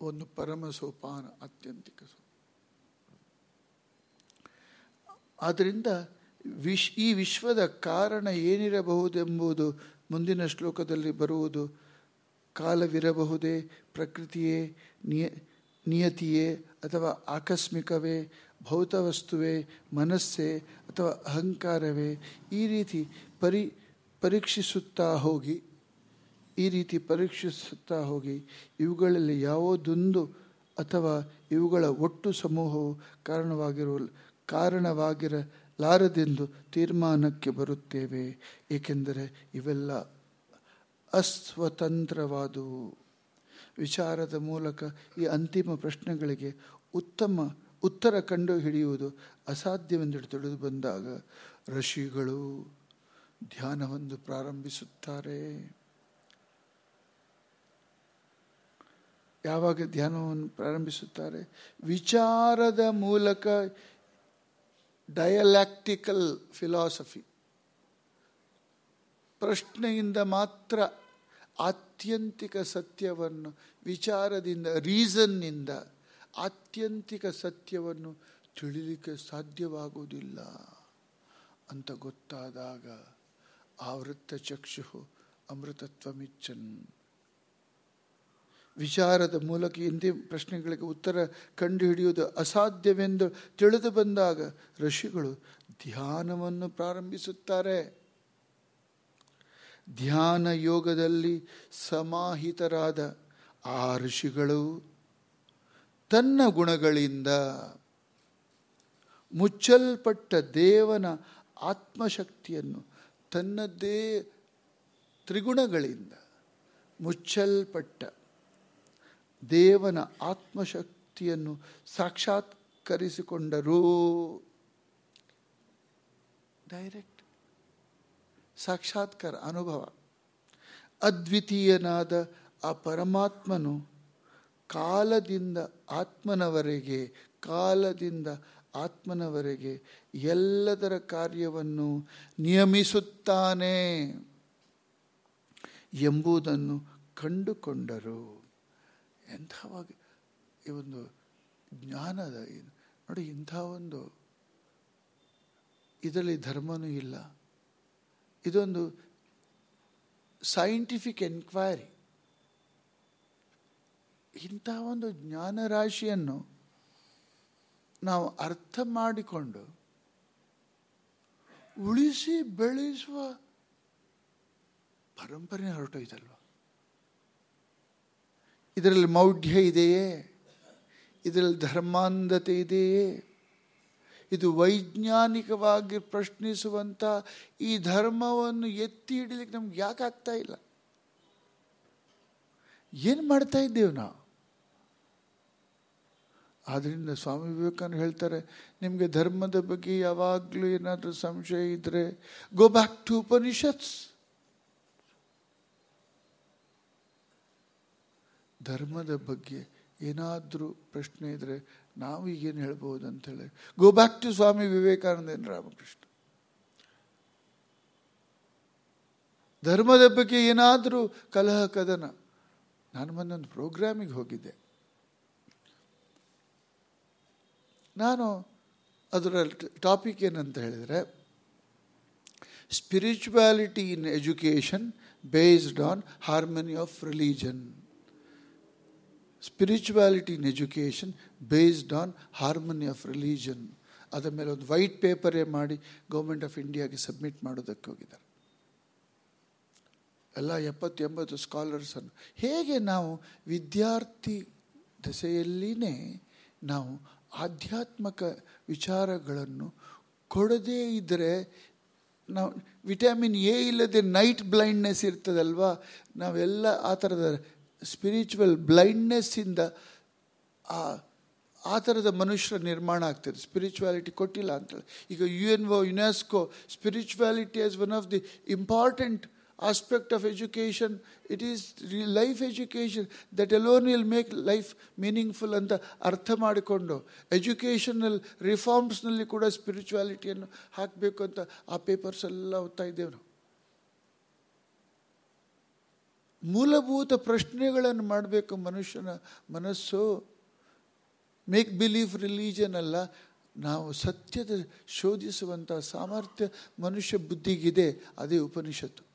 ಒಂದು ಪರಮ ಸೋಪಾನ ಅತ್ಯಂತಿಕ ಸೋಪಾನ. ಆದ್ದರಿಂದ ವಿಶ್ ಈ ವಿಶ್ವದ ಕಾರಣ ಏನಿರಬಹುದೆಂಬುದು ಮುಂದಿನ ಶ್ಲೋಕದಲ್ಲಿ ಬರುವುದು. ಕಾಲವಿರಬಹುದೇ, ಪ್ರಕೃತಿಯೇ, ನಿಯ, ನಿಯತಿಯೇ ಅಥವಾ ಆಕಸ್ಮಿಕವೇ, ಭೌತವಸ್ತುವೇ, ಮನಸ್ಸೇ ಅಥವಾ ಅಹಂಕಾರವೇ ಈ ರೀತಿ ಪರಿ, ಪರೀಕ್ಷಿಸುತ್ತಾ ಹೋಗಿ, ಈ ರೀತಿ ಪರೀಕ್ಷಿಸುತ್ತಾ ಹೋಗಿ ಇವುಗಳಲ್ಲಿ ಯಾವುದೊಂದು ಅಥವಾ ಇವುಗಳ ಒಟ್ಟು ಸಮೂಹವು ಕಾರಣವಾಗಿರುವ ಕಾರಣವಾಗಿರಲಾರದೆಂದು ತೀರ್ಮಾನಕ್ಕೆ ಬರುತ್ತೇವೆ, ಏಕೆಂದರೆ ಇವೆಲ್ಲ ಅಸ್ವತಂತ್ರವಾದುವು. ವಿಚಾರದ ಮೂಲಕ ಈ ಅಂತಿಮ ಪ್ರಶ್ನೆಗಳಿಗೆ ಉತ್ತಮ ಉತ್ತರ ಕಂಡು ಹಿಡಿಯುವುದು ಅಸಾಧ್ಯವೆಂದು ತಿಳಿದು ಬಂದಾಗ ಋಷಿಗಳು ಧ್ಯಾನವನ್ನು ಪ್ರಾರಂಭಿಸುತ್ತಾರೆ. ಯಾವಾಗ ಧ್ಯಾನವನ್ನು ಪ್ರಾರಂಭಿಸುತ್ತಾರೆ? ವಿಚಾರದ ಮೂಲಕ ಡಯಲ್ಯಾಕ್ಟಿಕಲ್ ಫಿಲಾಸಫಿ ಪ್ರಶ್ನೆಯಿಂದ ಮಾತ್ರ ಆತ್ಯಂತಿಕ ಸತ್ಯವನ್ನು, ವಿಚಾರದಿಂದ ರೀಸನ್ನಿಂದ ಆತ್ಯಂತಿಕ ಸತ್ಯವನ್ನು ತಿಳಿಲಿಕ್ಕೆ ಸಾಧ್ಯವಾಗುವುದಿಲ್ಲ ಅಂತ ಗೊತ್ತಾದಾಗ ಆವೃತ್ತ ಚಕ್ಷು ಅಮೃತತ್ವಮಿಚ್ಚನ್. ವಿಚಾರದ ಮೂಲಕ ಇಂದೇ ಪ್ರಶ್ನೆಗಳಿಗೆ ಉತ್ತರ ಕಂಡುಹಿಡಿಯುವುದು ಅಸಾಧ್ಯವೆಂದು ತಿಳಿದು ಬಂದಾಗ ಋಷಿಗಳು ಧ್ಯಾನವನ್ನು ಪ್ರಾರಂಭಿಸುತ್ತಾರೆ. ಧ್ಯಾನ ಯೋಗದಲ್ಲಿ ಸಮಾಹಿತರಾದ ಆ ಋಷಿಗಳು ತನ್ನ ಗುಣಗಳಿಂದ ಮುಚ್ಚಲ್ಪಟ್ಟ ದೇವನ ಆತ್ಮಶಕ್ತಿಯನ್ನು ತನ್ನದೇ ತ್ರಿಗುಣಗಳಿಂದ ಮುಚ್ಚಲ್ಪಟ್ಟ ದೇವನ ಆತ್ಮಶಕ್ತಿಯನ್ನು ಸಾಕ್ಷಾತ್ಕರಿಸಿಕೊಂಡರು. ಡೈರೆಕ್ಟ್ ಸಾಕ್ಷಾತ್ಕಾರ ಅನುಭವ. ಅದ್ವಿತೀಯನಾದ ಆ ಪರಮಾತ್ಮನು ಕಾಲದಿಂದ ಆತ್ಮನವರೆಗೆ ಕಾಲದಿಂದ ಆತ್ಮನವರೆಗೆ ಎಲ್ಲದರ ಕಾರ್ಯವನ್ನು ನಿಯಮಿಸುತ್ತಾನೆ ಎಂಬುದನ್ನು ಕಂಡುಕೊಂಡರು. ಎಂಥವಾಗ ಈ ಒಂದು ಜ್ಞಾನದ ನೋಡಿ ಇಂಥ ಒಂದು ಇದರಲ್ಲಿ ಧರ್ಮನೂ ಇಲ್ಲ. ಇದೊಂದು ಸೈಂಟಿಫಿಕ್ ಎನ್ಕ್ವೈರಿ ಇಂಥ ಒಂದು ಜ್ಞಾನ ರಾಶಿಯನ್ನು ನಾವು ಅರ್ಥ ಮಾಡಿಕೊಂಡು ಉಳಿಸಿ ಬೆಳೆಸುವ ಪರಂಪರೆ ಹೊರಟೋಯ್ತಲ್ವ ಇದರಲ್ಲಿ ಮೌಢ್ಯ ಇದೆಯೇ? ಇದರಲ್ಲಿ ಧರ್ಮಾಂಧತೆ ಇದೆಯೇ? ಇದು ವೈಜ್ಞಾನಿಕವಾಗಿ ಪ್ರಶ್ನಿಸುವಂಥ ಈ ಧರ್ಮವನ್ನು ಎತ್ತಿ ಹಿಡಿಲಿಕ್ಕೆ ನಮ್ಗೆ ಯಾಕೆ ಆಗ್ತಾ ಇಲ್ಲ? ಏನು ಮಾಡ್ತಾ ಇದ್ದೇವೆ ನಾವು? ಆದ್ದರಿಂದ ಸ್ವಾಮಿ ವಿವೇಕಾನಂದ ಹೇಳ್ತಾರೆ, ನಿಮಗೆ ಧರ್ಮದ ಬಗ್ಗೆ ಯಾವಾಗಲೂ ಏನಾದರೂ ಸಂಶಯ ಇದ್ದರೆ ಗೋ ಬ್ಯಾಕ್ ಟು ಉಪನಿಷತ್ಸ್ ಧರ್ಮದ ಬಗ್ಗೆ ಏನಾದರೂ ಪ್ರಶ್ನೆ ಇದ್ದರೆ ನಾವು ಈಗೇನು ಹೇಳ್ಬೋದು ಅಂತೇಳಿ go back to Swami Vivekananda Ramakrishna. ಧರ್ಮದ ಬಗ್ಗೆ ಏನಾದರೂ ಕಲಹ ಕದನ. ನಾನು ಮೊನ್ನೊಂದು ಪ್ರೋಗ್ರಾಮಿಗೆ ಹೋಗಿದ್ದೆ. ನಾನು ಅದರ ಟಾಪಿಕ್ ಏನಂತ ಹೇಳಿದರೆ spirituality in education based on harmony of religion spirituality in education based on harmony of religion ಅದರ ಮೇಲೆ ಒಂದು ವೈಟ್ ಪೇಪರೇ ಮಾಡಿ ಗೌರ್ಮೆಂಟ್ ಆಫ್ ಇಂಡಿಯಾಗೆ ಸಬ್ಮಿಟ್ ಮಾಡೋದಕ್ಕೆ ಹೋಗಿದ್ದಾರೆ. ಎಲ್ಲ ಎಪ್ಪತ್ತೆಂಬತ್ತು ಸ್ಕಾಲರ್ಸನ್ನು ಹೇಗೆ ನಾವು ವಿದ್ಯಾರ್ಥಿ ದಶೆಯಲ್ಲಿನೇ ನಾವು ಆಧ್ಯಾತ್ಮಿಕ ವಿಚಾರಗಳನ್ನು ಕೊಡದೇ ಇದ್ದರೆ ನಾವು ವಿಟಮಿನ್ ಎ ಇಲ್ಲದೆ ನೈಟ್ ಬ್ಲೈಂಡ್ನೆಸ್ ಇರ್ತದಲ್ವಾ? ನಾವೆಲ್ಲ ಆ ಥರದ ಸ್ಪಿರಿಚುವಲ್ ಬ್ಲೈಂಡ್ನೆಸ್ಸಿಂದ ಆ ಥರದ ಮನುಷ್ಯರ ನಿರ್ಮಾಣ ಆಗ್ತದೆ. ಸ್ಪಿರಿಚುವಾಲಿಟಿ ಕೊಟ್ಟಿಲ್ಲ ಅಂತೇಳಿ ಈಗ U N O UNESCO spirituality as one of the important aspect of education it is life education that alone will make life meaningful ಅಂತ ಅರ್ಥ ಮಾಡಿಕೊಂಡು ಎಜುಕೇಷನಲ್ ರಿಫಾರ್ಮ್ಸ್ನಲ್ಲಿ ಕೂಡ ಸ್ಪಿರಿಚುವಾಲಿಟಿಯನ್ನು ಹಾಕಬೇಕು ಅಂತ ಆ ಪೇಪರ್ಸ್ ಎಲ್ಲ ಓದ್ತಾ ಇದ್ದೇವೆ ನಾವು. ಮೂಲಭೂತ ಪ್ರಶ್ನೆಗಳನ್ನು ಮಾಡಬೇಕು ಮನುಷ್ಯನ ಮನಸ್ಸು. ಮೇಕ್ ಬಿಲೀಫ್ ರಿಲೀಜನ್ ಅಲ್ಲ, ನಾವು ಸತ್ಯದ ಶೋಧಿಸುವಂಥ ಸಾಮರ್ಥ್ಯ ಮನುಷ್ಯ ಬುದ್ಧಿಗಿದೆ, ಅದೇ ಉಪನಿಷತ್ತು.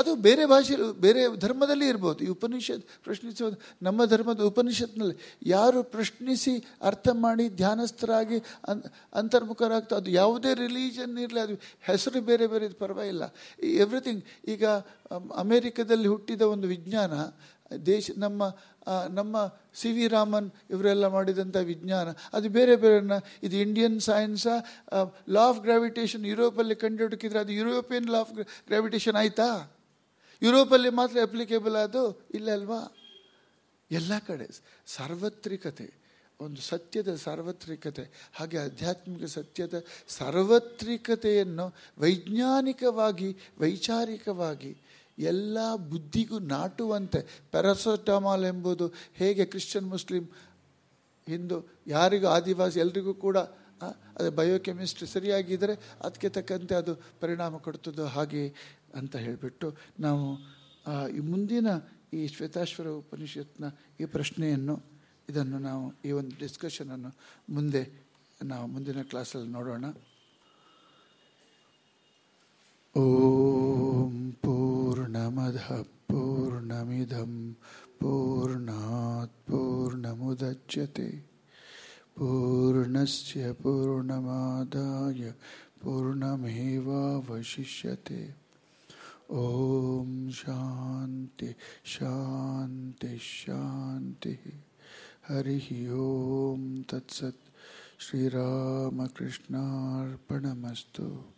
ಅದು ಬೇರೆ ಭಾಷೆಯಲ್ಲಿ, ಬೇರೆ ಧರ್ಮದಲ್ಲಿ ಇರ್ಬೋದು. ಈ ಉಪನಿಷತ್ ಪ್ರಶ್ನಿಸೋದು ನಮ್ಮ ಧರ್ಮದ ಉಪನಿಷತ್ನಲ್ಲಿ ಯಾರು ಪ್ರಶ್ನಿಸಿ ಅರ್ಥ ಮಾಡಿ ಧ್ಯಾನಸ್ಥರಾಗಿ ಅನ್ ಅಂತರ್ಮುಖರಾಗ್ತಾ ಅದು ಯಾವುದೇ ರಿಲೀಜನ್ ಇರಲಿ, ಅದು ಹೆಸರು ಬೇರೆ ಬೇರೆ ಪರವಾಗಿಲ್ಲ. ಎವ್ರಿಥಿಂಗ್ ಈಗ ಅಮೇರಿಕದಲ್ಲಿ ಹುಟ್ಟಿದ ಒಂದು ವಿಜ್ಞಾನ, ದೇಶ, ನಮ್ಮ ನಮ್ಮ ಸಿ ವಿ ರಾಮನ್ ಇವರೆಲ್ಲ ಮಾಡಿದಂಥ ವಿಜ್ಞಾನ, ಅದು ಬೇರೆ ಬೇರೆನ ಇದು ಇಂಡಿಯನ್ ಸೈನ್ಸಾ ಲಾ ಆಫ್ ಗ್ರಾವಿಟೇಷನ್ ಯುರೋಪಲ್ಲಿ ಕಂಡುಹುಡುಕಿದ್ರೆ ಅದು ಯುರೋಪಿಯನ್ ಲಾ ಆಫ್ ಗ್ರಾವಿಟೇಷನ್ ಆಯಿತಾ? ಯುರೋಪಲ್ಲಿ ಮಾತ್ರ ಅಪ್ಲಿಕೇಬಲ್ ಅದು, ಇಲ್ಲ ಅಲ್ವಾ? ಎಲ್ಲ ಕಡೆ ಸಾರ್ವತ್ರಿಕತೆ, ಒಂದು ಸತ್ಯದ ಸಾರ್ವತ್ರಿಕತೆ, ಹಾಗೆ ಆಧ್ಯಾತ್ಮಿಕ ಸತ್ಯದ ಸಾರ್ವತ್ರಿಕತೆಯನ್ನು ವೈಜ್ಞಾನಿಕವಾಗಿ, ವೈಚಾರಿಕವಾಗಿ ಎಲ್ಲ ಬುದ್ಧಿಗೂ ನಾಟುವಂತೆ ಪ್ಯಾರಾಸೆಟಮಾಲ್ ಎಂಬುದು ಹೇಗೆ ಕ್ರಿಶ್ಚಿಯನ್, ಮುಸ್ಲಿಂ, ಹಿಂದೂ, ಯಾರಿಗೂ ಆದಿವಾಸಿ ಎಲ್ರಿಗೂ ಕೂಡ ಅದು ಬಯೋಕೆಮಿಸ್ಟ್ರಿ ಸರಿಯಾಗಿದ್ದರೆ ಅದಕ್ಕೆ ತಕ್ಕಂತೆ ಅದು ಪರಿಣಾಮ ಕೊಡ್ತದೋ ಹಾಗೆ ಅಂತ ಹೇಳಿಬಿಟ್ಟು ನಾವು ಈ ಮುಂದಿನ ಈ ಶ್ವೇತಾಶ್ವರ ಉಪನಿಷತ್ನ ಈ ಪ್ರಶ್ನೆಯನ್ನು, ಇದನ್ನು ನಾವು ಈ ಒಂದು ಡಿಸ್ಕಷನನ್ನು ಮುಂದೆ ನಾವು ಮುಂದಿನ ಕ್ಲಾಸಲ್ಲಿ ನೋಡೋಣ. ಓಂ ಪೂರ್ಣಮದ ಪೂರ್ಣಮಿದಂ ಪೂರ್ಣಾತ್ ಪೂರ್ಣಮುದಚ್ಯತೆ. ಪೂರ್ಣಸ್ಯ ಪೂರ್ಣಮಾದಾಯ ಪೂರ್ಣಮೇವಶಿಷ್ಯತೆ ओम शांति शांति शांति। हरि ओम तत्सत। श्रीरामकृष्णार्पणमस्तु।